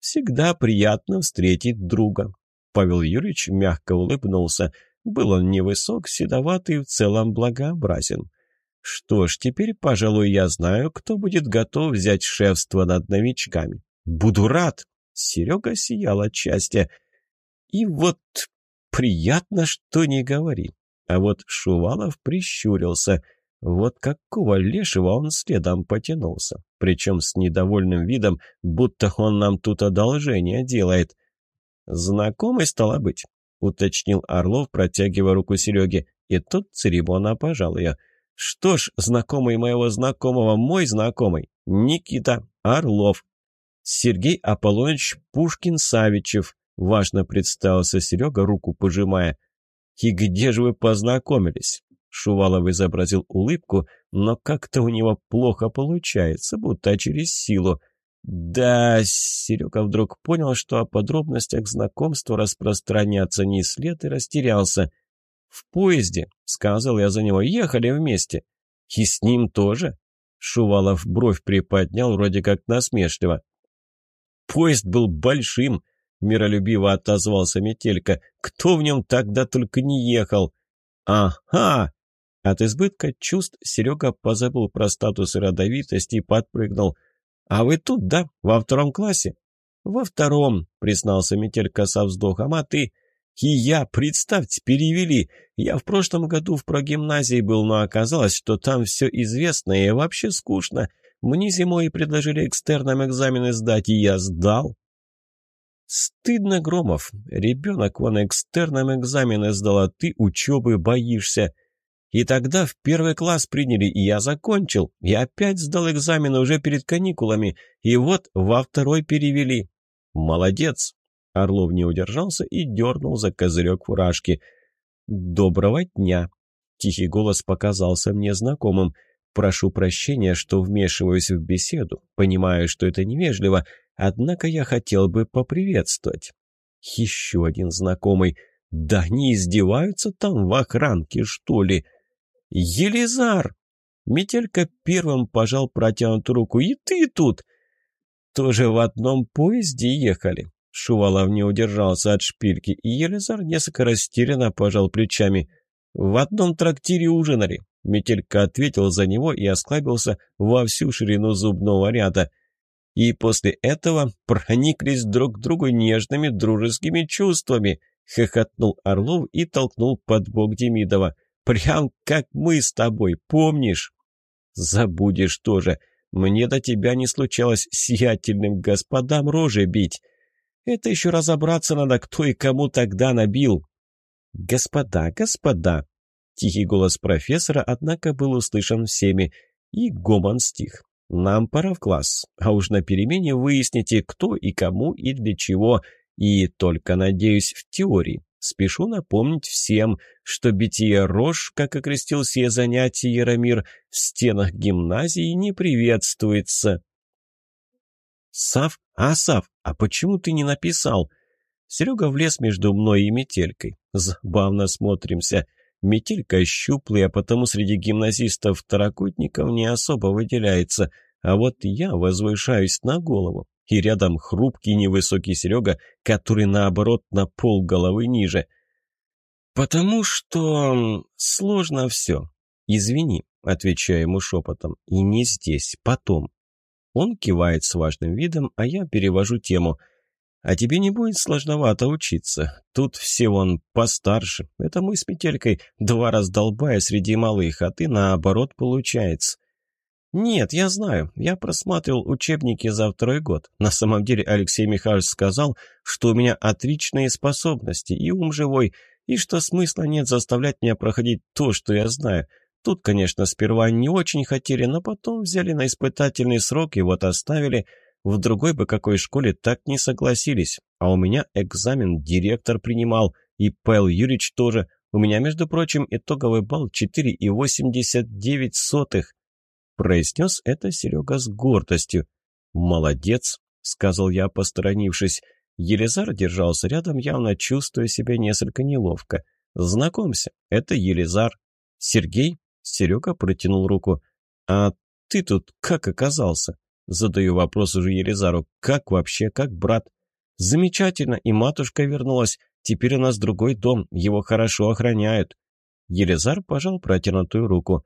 Всегда приятно встретить друга. Павел Юрьевич мягко улыбнулся. Был он невысок, седоватый, в целом благообразен. Что ж, теперь, пожалуй, я знаю, кто будет готов взять шефство над новичками. Буду рад. Серега сиял от счастья. И вот приятно, что не говори. А вот Шувалов прищурился. Вот какого лешего он следом потянулся. Причем с недовольным видом, будто он нам тут одолжение делает. «Знакомый, стало быть», — уточнил Орлов, протягивая руку Сереге. И тот церемонно пожал ее. «Что ж, знакомый моего знакомого, мой знакомый, Никита Орлов, Сергей Аполлоныч Пушкин-Савичев», — важно представился Серега, руку пожимая. «И где же вы познакомились?» Шувалов изобразил улыбку, но как-то у него плохо получается, будто через силу. «Да...» — Серега вдруг понял, что о подробностях знакомства распространяться не след и растерялся. «В поезде», — сказал я за него, — «ехали вместе». «И с ним тоже?» Шувалов бровь приподнял, вроде как насмешливо. Поезд был большим, миролюбиво отозвался Метелька. Кто в нем тогда только не ехал? Ага! От избытка чувств Серега позабыл про статус и родовитость и подпрыгнул. «А вы тут, да? Во втором классе?» «Во втором», — признался Метелька со вздохом. «А ты?» «И я, представьте, перевели. Я в прошлом году в прогимназии был, но оказалось, что там все известно и вообще скучно. Мне зимой предложили экстерном экзамены сдать, и я сдал. Стыдно, Громов. Ребенок вон экстерном экзамены сдал, а ты учебы боишься. И тогда в первый класс приняли, и я закончил. Я опять сдал экзамены уже перед каникулами, и вот во второй перевели. Молодец. Орлов не удержался и дернул за козырек фуражки. «Доброго дня!» Тихий голос показался мне знакомым. Прошу прощения, что вмешиваюсь в беседу, понимаю, что это невежливо, однако я хотел бы поприветствовать. Еще один знакомый. Да они издеваются там в охранке, что ли? «Елизар!» Метелька первым пожал протянутую руку. «И ты тут!» «Тоже в одном поезде ехали?» Шувалов не удержался от шпильки, и Елизар несколько растерянно пожал плечами. «В одном трактире ужинали». Метелька ответил за него и осклабился во всю ширину зубного ряда. И после этого прониклись друг к другу нежными дружескими чувствами, хохотнул Орлов и толкнул под бок Демидова. «Прям как мы с тобой, помнишь?» «Забудешь тоже. Мне до тебя не случалось сиятельным господам рожи бить. Это еще разобраться надо, кто и кому тогда набил». «Господа, господа!» Тихий голос профессора, однако, был услышан всеми, и гомон стих. «Нам пора в класс, а уж на перемене выясните, кто и кому и для чего, и только, надеюсь, в теории. Спешу напомнить всем, что битие рожь, как окрестил сие занятие Яромир, в стенах гимназии не приветствуется». «Сав? А, Сав, а почему ты не написал?» Серега влез между мной и метелькой. Забавно смотримся. Метелька щуплый, а потому среди гимназистов-второкутников не особо выделяется. А вот я возвышаюсь на голову. И рядом хрупкий невысокий Серега, который, наоборот, на пол головы ниже. «Потому что сложно все. Извини», — отвечаю ему шепотом. «И не здесь, потом». Он кивает с важным видом, а я перевожу тему — а тебе не будет сложновато учиться. Тут все он постарше. Это мы с Метелькой два раздолбая среди малых, а ты наоборот получается. Нет, я знаю. Я просматривал учебники за второй год. На самом деле Алексей Михайлович сказал, что у меня отличные способности и ум живой, и что смысла нет заставлять меня проходить то, что я знаю. Тут, конечно, сперва не очень хотели, но потом взяли на испытательный срок и вот оставили – в другой бы какой школе так не согласились. А у меня экзамен директор принимал, и Павел Юрьевич тоже. У меня, между прочим, итоговый балл 4,89. Произнес это Серега с гордостью. «Молодец», — сказал я, посторонившись. Елизар держался рядом, явно чувствуя себя несколько неловко. «Знакомься, это Елизар». «Сергей?» — Серега протянул руку. «А ты тут как оказался?» Задаю вопрос уже Елизару. Как вообще, как брат? Замечательно, и матушка вернулась. Теперь у нас другой дом, его хорошо охраняют. Елизар пожал протянутую руку.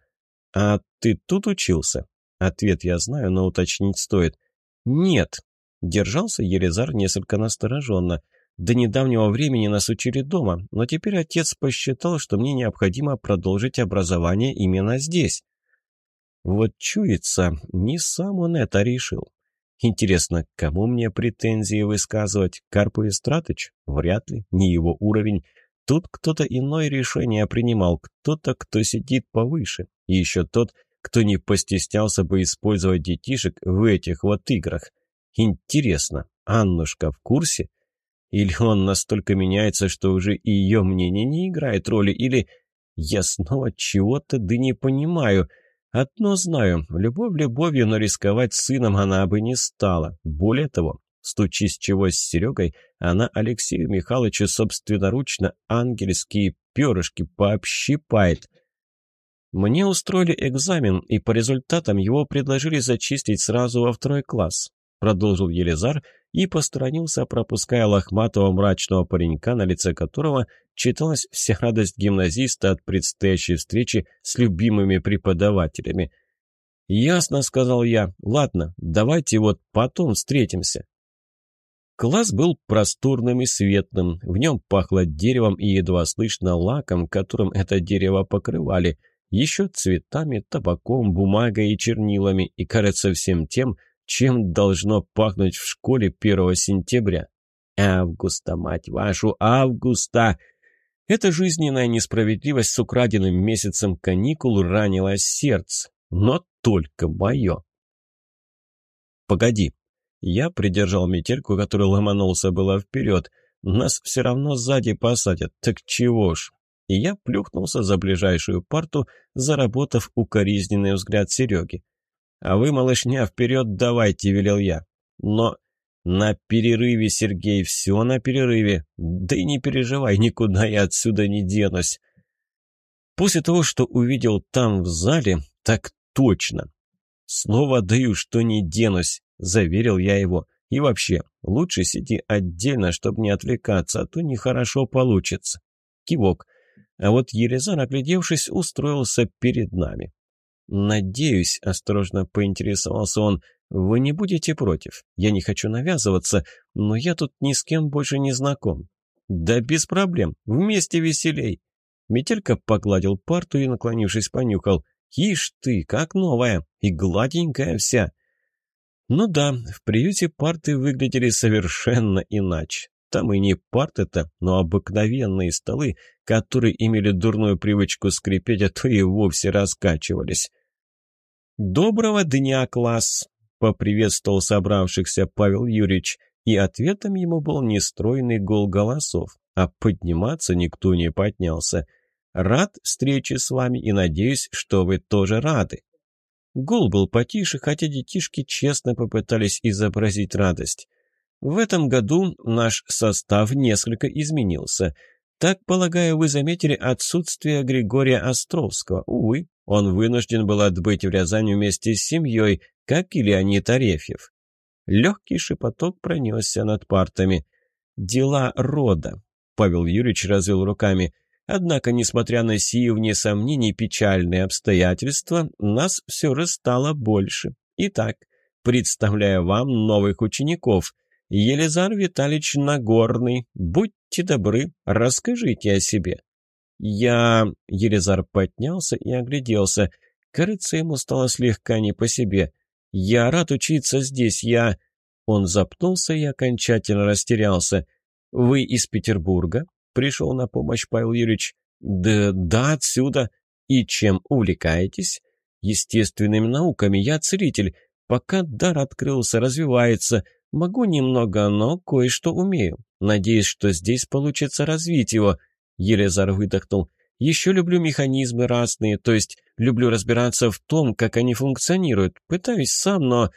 «А ты тут учился?» Ответ я знаю, но уточнить стоит. «Нет». Держался Елизар несколько настороженно. До недавнего времени нас учили дома, но теперь отец посчитал, что мне необходимо продолжить образование именно здесь. Вот чуется, не сам он это решил. Интересно, кому мне претензии высказывать? Карпу Истратыч? Вряд ли, не его уровень. Тут кто-то иное решение принимал, кто-то, кто сидит повыше. И еще тот, кто не постеснялся бы использовать детишек в этих вот играх. Интересно, Аннушка в курсе? Или он настолько меняется, что уже и ее мнение не играет роли? Или я снова чего-то да не понимаю – Одно знаю, любовь любовью, но рисковать сыном она бы не стала. Более того, стучись чего с Серегой, она Алексею Михайловичу собственноручно ангельские перышки пообщипает. Мне устроили экзамен, и по результатам его предложили зачистить сразу во второй класс. Продолжил Елизар и посторонился, пропуская лохматого мрачного паренька, на лице которого читалась вся радость гимназиста от предстоящей встречи с любимыми преподавателями. «Ясно», — сказал я. «Ладно, давайте вот потом встретимся». Класс был просторным и светлым, в нем пахло деревом и едва слышно лаком, которым это дерево покрывали, еще цветами, табаком, бумагой и чернилами, и, кажется, всем тем, чем должно пахнуть в школе 1 сентября. Августа, мать вашу, августа! Эта жизненная несправедливость с украденным месяцем каникул ранила сердце, но только мое. «Погоди!» Я придержал метельку, который ломанулся было вперед. Нас все равно сзади посадят, так чего ж? И я плюхнулся за ближайшую парту, заработав укоризненный взгляд Сереги. «А вы, малышня, вперед давайте», — велел я. «Но на перерыве, Сергей, все на перерыве. Да и не переживай, никуда я отсюда не денусь». После того, что увидел там в зале, так точно. Слово даю, что не денусь, заверил я его. И вообще, лучше сиди отдельно, чтобы не отвлекаться, а то нехорошо получится. Кивок. А вот Елизар, оглядевшись, устроился перед нами. «Надеюсь», — осторожно поинтересовался он, — «вы не будете против? Я не хочу навязываться, но я тут ни с кем больше не знаком». «Да без проблем, вместе веселей». Метелька погладил парту и, наклонившись, понюхал. «Ишь ты, как новая, и гладенькая вся». Ну да, в приюте парты выглядели совершенно иначе. Там и не парты-то, но обыкновенные столы, которые имели дурную привычку скрипеть, а то и вовсе раскачивались. «Доброго дня, класс!» — поприветствовал собравшихся Павел Юрьевич, и ответом ему был нестройный гул голосов, а подниматься никто не поднялся. «Рад встрече с вами и надеюсь, что вы тоже рады». Гул был потише, хотя детишки честно попытались изобразить радость. В этом году наш состав несколько изменился. Так, полагаю, вы заметили отсутствие Григория Островского. Увы, он вынужден был отбыть в Рязань вместе с семьей, как и Леонид Арефьев. Легкий шепоток пронесся над партами. «Дела рода», — Павел Юрьевич развел руками. «Однако, несмотря на сии, вне сомнений, печальные обстоятельства, нас все же стало больше. Итак, представляю вам новых учеников — Елизар Витальевич Нагорный, будьте добры, расскажите о себе». «Я...» — Елизар поднялся и огляделся. Кажется, ему стало слегка не по себе. «Я рад учиться здесь, я...» Он запнулся и окончательно растерялся. «Вы из Петербурга?» — пришел на помощь Павел Юрьевич. «Да, да, отсюда. И чем увлекаетесь?» «Естественными науками. Я целитель. Пока дар открылся, развивается. Могу немного, но кое-что умею. Надеюсь, что здесь получится развить его. Елизар выдохнул. Еще люблю механизмы разные, то есть люблю разбираться в том, как они функционируют. Пытаюсь сам, но...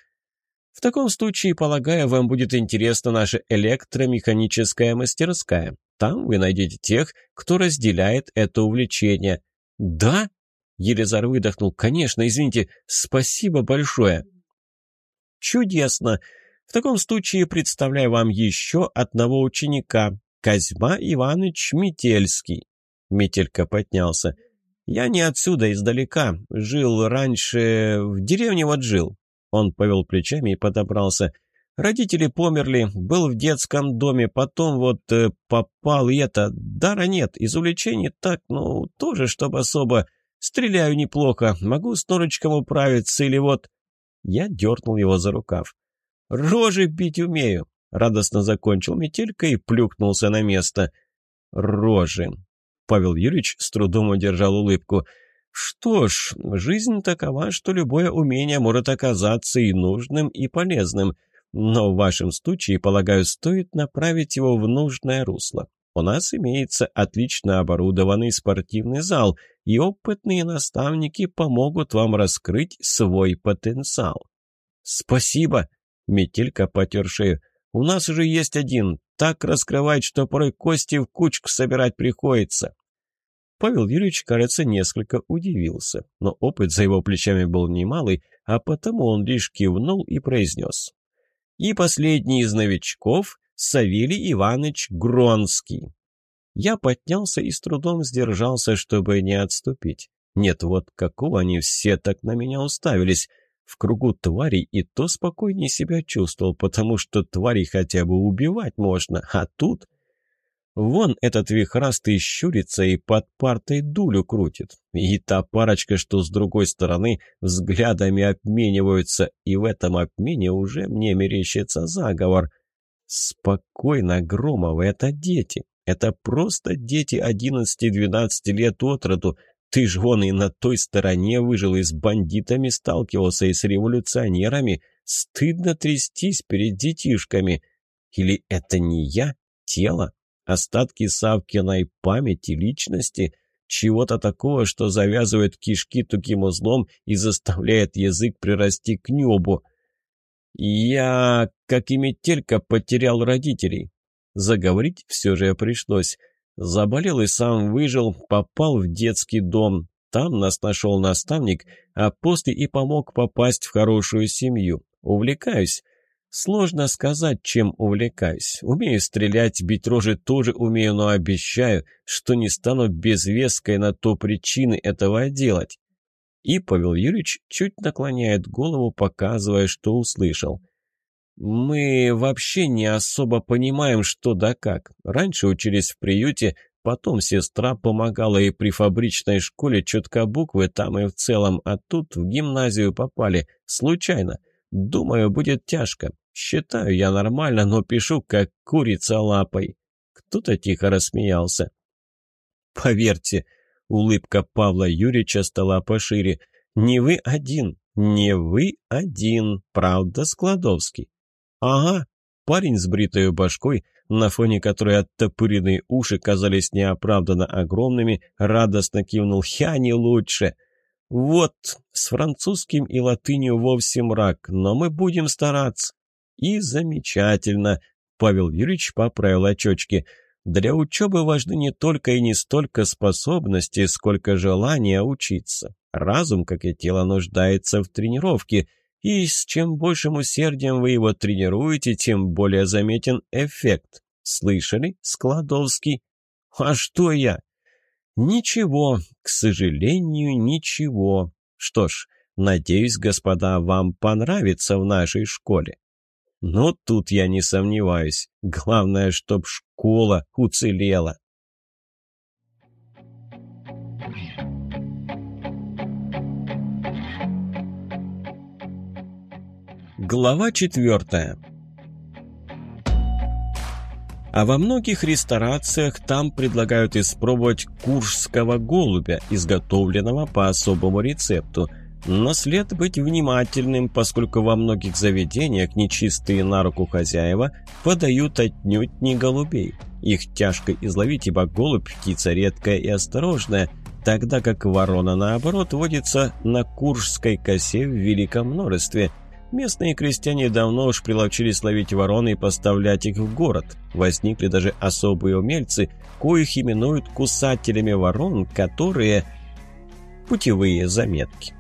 В таком случае, полагаю, вам будет интересна наша электромеханическая мастерская. Там вы найдете тех, кто разделяет это увлечение. Да? Елизар выдохнул. Конечно, извините, спасибо большое. Чудесно. В таком случае представляю вам еще одного ученика, Козьма Иванович Метельский. Метелька поднялся. Я не отсюда, издалека. Жил раньше... В деревне вот жил. Он повел плечами и подобрался. Родители померли, был в детском доме, потом вот э, попал, и это... Дара нет, из увлечений так, ну, тоже, чтобы особо... Стреляю неплохо, могу с норочком управиться, или вот... Я дернул его за рукав. «Рожи бить умею!» — радостно закончил метелька и плюхнулся на место. «Рожи!» — Павел Юрьевич с трудом удержал улыбку. «Что ж, жизнь такова, что любое умение может оказаться и нужным, и полезным. Но в вашем случае, полагаю, стоит направить его в нужное русло. У нас имеется отлично оборудованный спортивный зал, и опытные наставники помогут вам раскрыть свой потенциал». «Спасибо!» Метелька потер шею. «У нас уже есть один. Так раскрывает, что порой кости в кучку собирать приходится». Павел Юрьевич, кажется, несколько удивился, но опыт за его плечами был немалый, а потому он лишь кивнул и произнес. «И последний из новичков — Савелий Иванович Гронский». Я поднялся и с трудом сдержался, чтобы не отступить. Нет, вот какого они все так на меня уставились в кругу тварей и то спокойнее себя чувствовал, потому что тварей хотя бы убивать можно, а тут... Вон этот вихрастый щурится и под партой дулю крутит. И та парочка, что с другой стороны, взглядами обмениваются, и в этом обмене уже мне мерещится заговор. Спокойно, Громов, это дети. Это просто дети 11-12 лет от роду, ты ж вон и на той стороне выжил, и с бандитами сталкивался, и с революционерами. Стыдно трястись перед детишками. Или это не я? Тело? Остатки Савкиной памяти, личности? Чего-то такого, что завязывает кишки тугим узлом и заставляет язык прирасти к небу. Я, как и метелька, потерял родителей. Заговорить все же пришлось. Заболел и сам выжил, попал в детский дом. Там нас нашел наставник, а после и помог попасть в хорошую семью. Увлекаюсь. Сложно сказать, чем увлекаюсь. Умею стрелять, бить рожи тоже умею, но обещаю, что не стану безвеской на то причины этого делать. И Павел Юрьевич чуть наклоняет голову, показывая, что услышал. «Мы вообще не особо понимаем, что да как. Раньше учились в приюте, потом сестра помогала и при фабричной школе четко буквы там и в целом, а тут в гимназию попали. Случайно. Думаю, будет тяжко. Считаю я нормально, но пишу, как курица лапой». Кто-то тихо рассмеялся. «Поверьте, Улыбка Павла Юрьевича стала пошире. «Не вы один, не вы один, правда, Складовский?» «Ага». Парень с бритой башкой, на фоне которой оттопыренные уши казались неоправданно огромными, радостно кивнул «Я не лучше!» «Вот, с французским и латынью вовсе мрак, но мы будем стараться». «И замечательно!» — Павел Юрьевич поправил очечки — для учебы важны не только и не столько способности, сколько желание учиться. Разум, как и тело, нуждается в тренировке, и с чем большим усердием вы его тренируете, тем более заметен эффект. Слышали, Складовский? А что я? Ничего, к сожалению, ничего. Что ж, надеюсь, господа, вам понравится в нашей школе. Но тут я не сомневаюсь. Главное, чтоб школа уцелела. Глава четвертая. А во многих ресторациях там предлагают испробовать куршского голубя, изготовленного по особому рецепту – но след быть внимательным, поскольку во многих заведениях нечистые на руку хозяева подают отнюдь не голубей. Их тяжко изловить, ибо голубь – птица редкая и осторожная, тогда как ворона, наоборот, водится на Куршской косе в великом множестве. Местные крестьяне давно уж приловчились ловить ворон и поставлять их в город. Возникли даже особые умельцы, коих именуют кусателями ворон, которые – путевые заметки.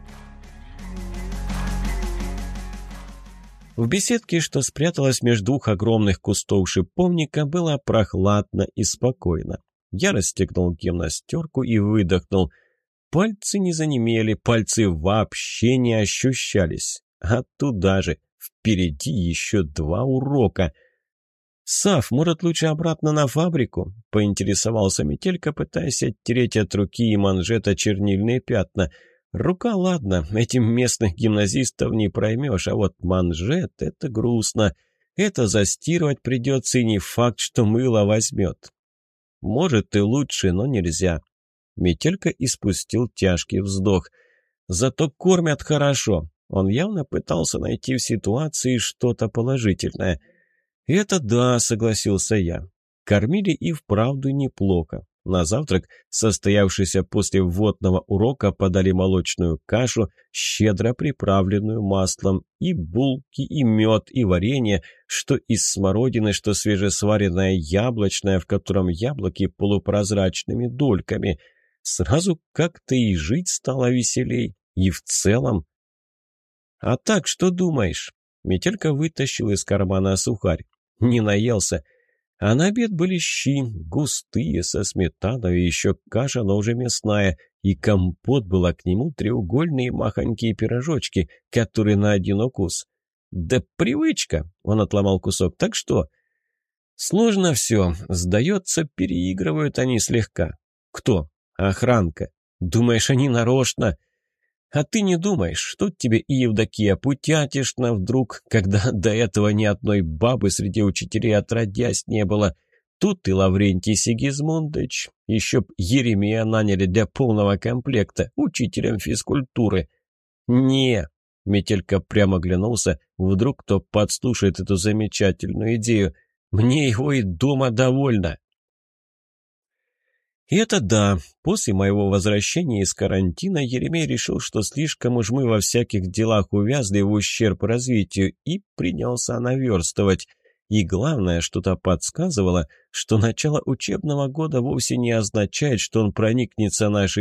В беседке, что спряталась между двух огромных кустов шиповника, было прохладно и спокойно. Я расстегнул гимнастерку и выдохнул. Пальцы не занемели, пальцы вообще не ощущались. А туда же, впереди еще два урока. «Сав, может, лучше обратно на фабрику?» — поинтересовался Метелька, пытаясь оттереть от руки и манжета чернильные пятна — Рука, ладно, этим местных гимназистов не проймешь, а вот манжет — это грустно. Это застирывать придется, и не факт, что мыло возьмет. Может и лучше, но нельзя. Метелька испустил тяжкий вздох. Зато кормят хорошо. Он явно пытался найти в ситуации что-то положительное. «Это да», — согласился я. Кормили и вправду неплохо. На завтрак, состоявшийся после вводного урока, подали молочную кашу, щедро приправленную маслом, и булки, и мед, и варенье, что из смородины, что свежесваренное яблочное, в котором яблоки полупрозрачными дольками. Сразу как-то и жить стало веселей, и в целом. «А так, что думаешь?» Метелька вытащил из кармана сухарь. «Не наелся». А на обед были щи, густые, со сметаной, еще каша, но уже мясная, и компот была к нему треугольные махонькие пирожочки, которые на один укус. «Да привычка!» — он отломал кусок. «Так что?» «Сложно все. Сдается, переигрывают они слегка». «Кто?» «Охранка. Думаешь, они нарочно?» А ты не думаешь, тут тебе и Евдокия Путятишна вдруг, когда до этого ни одной бабы среди учителей отродясь не было. Тут и Лаврентий Сигизмундович, еще б Еремея наняли для полного комплекта, учителем физкультуры. Не, Метелька прямо глянулся, вдруг кто подслушает эту замечательную идею. Мне его и дома довольно. И это да, после моего возвращения из карантина Еремей решил, что слишком уж мы во всяких делах увязли в ущерб развитию и принялся наверстывать. И главное, что-то подсказывало, что начало учебного года вовсе не означает, что он проникнется нашей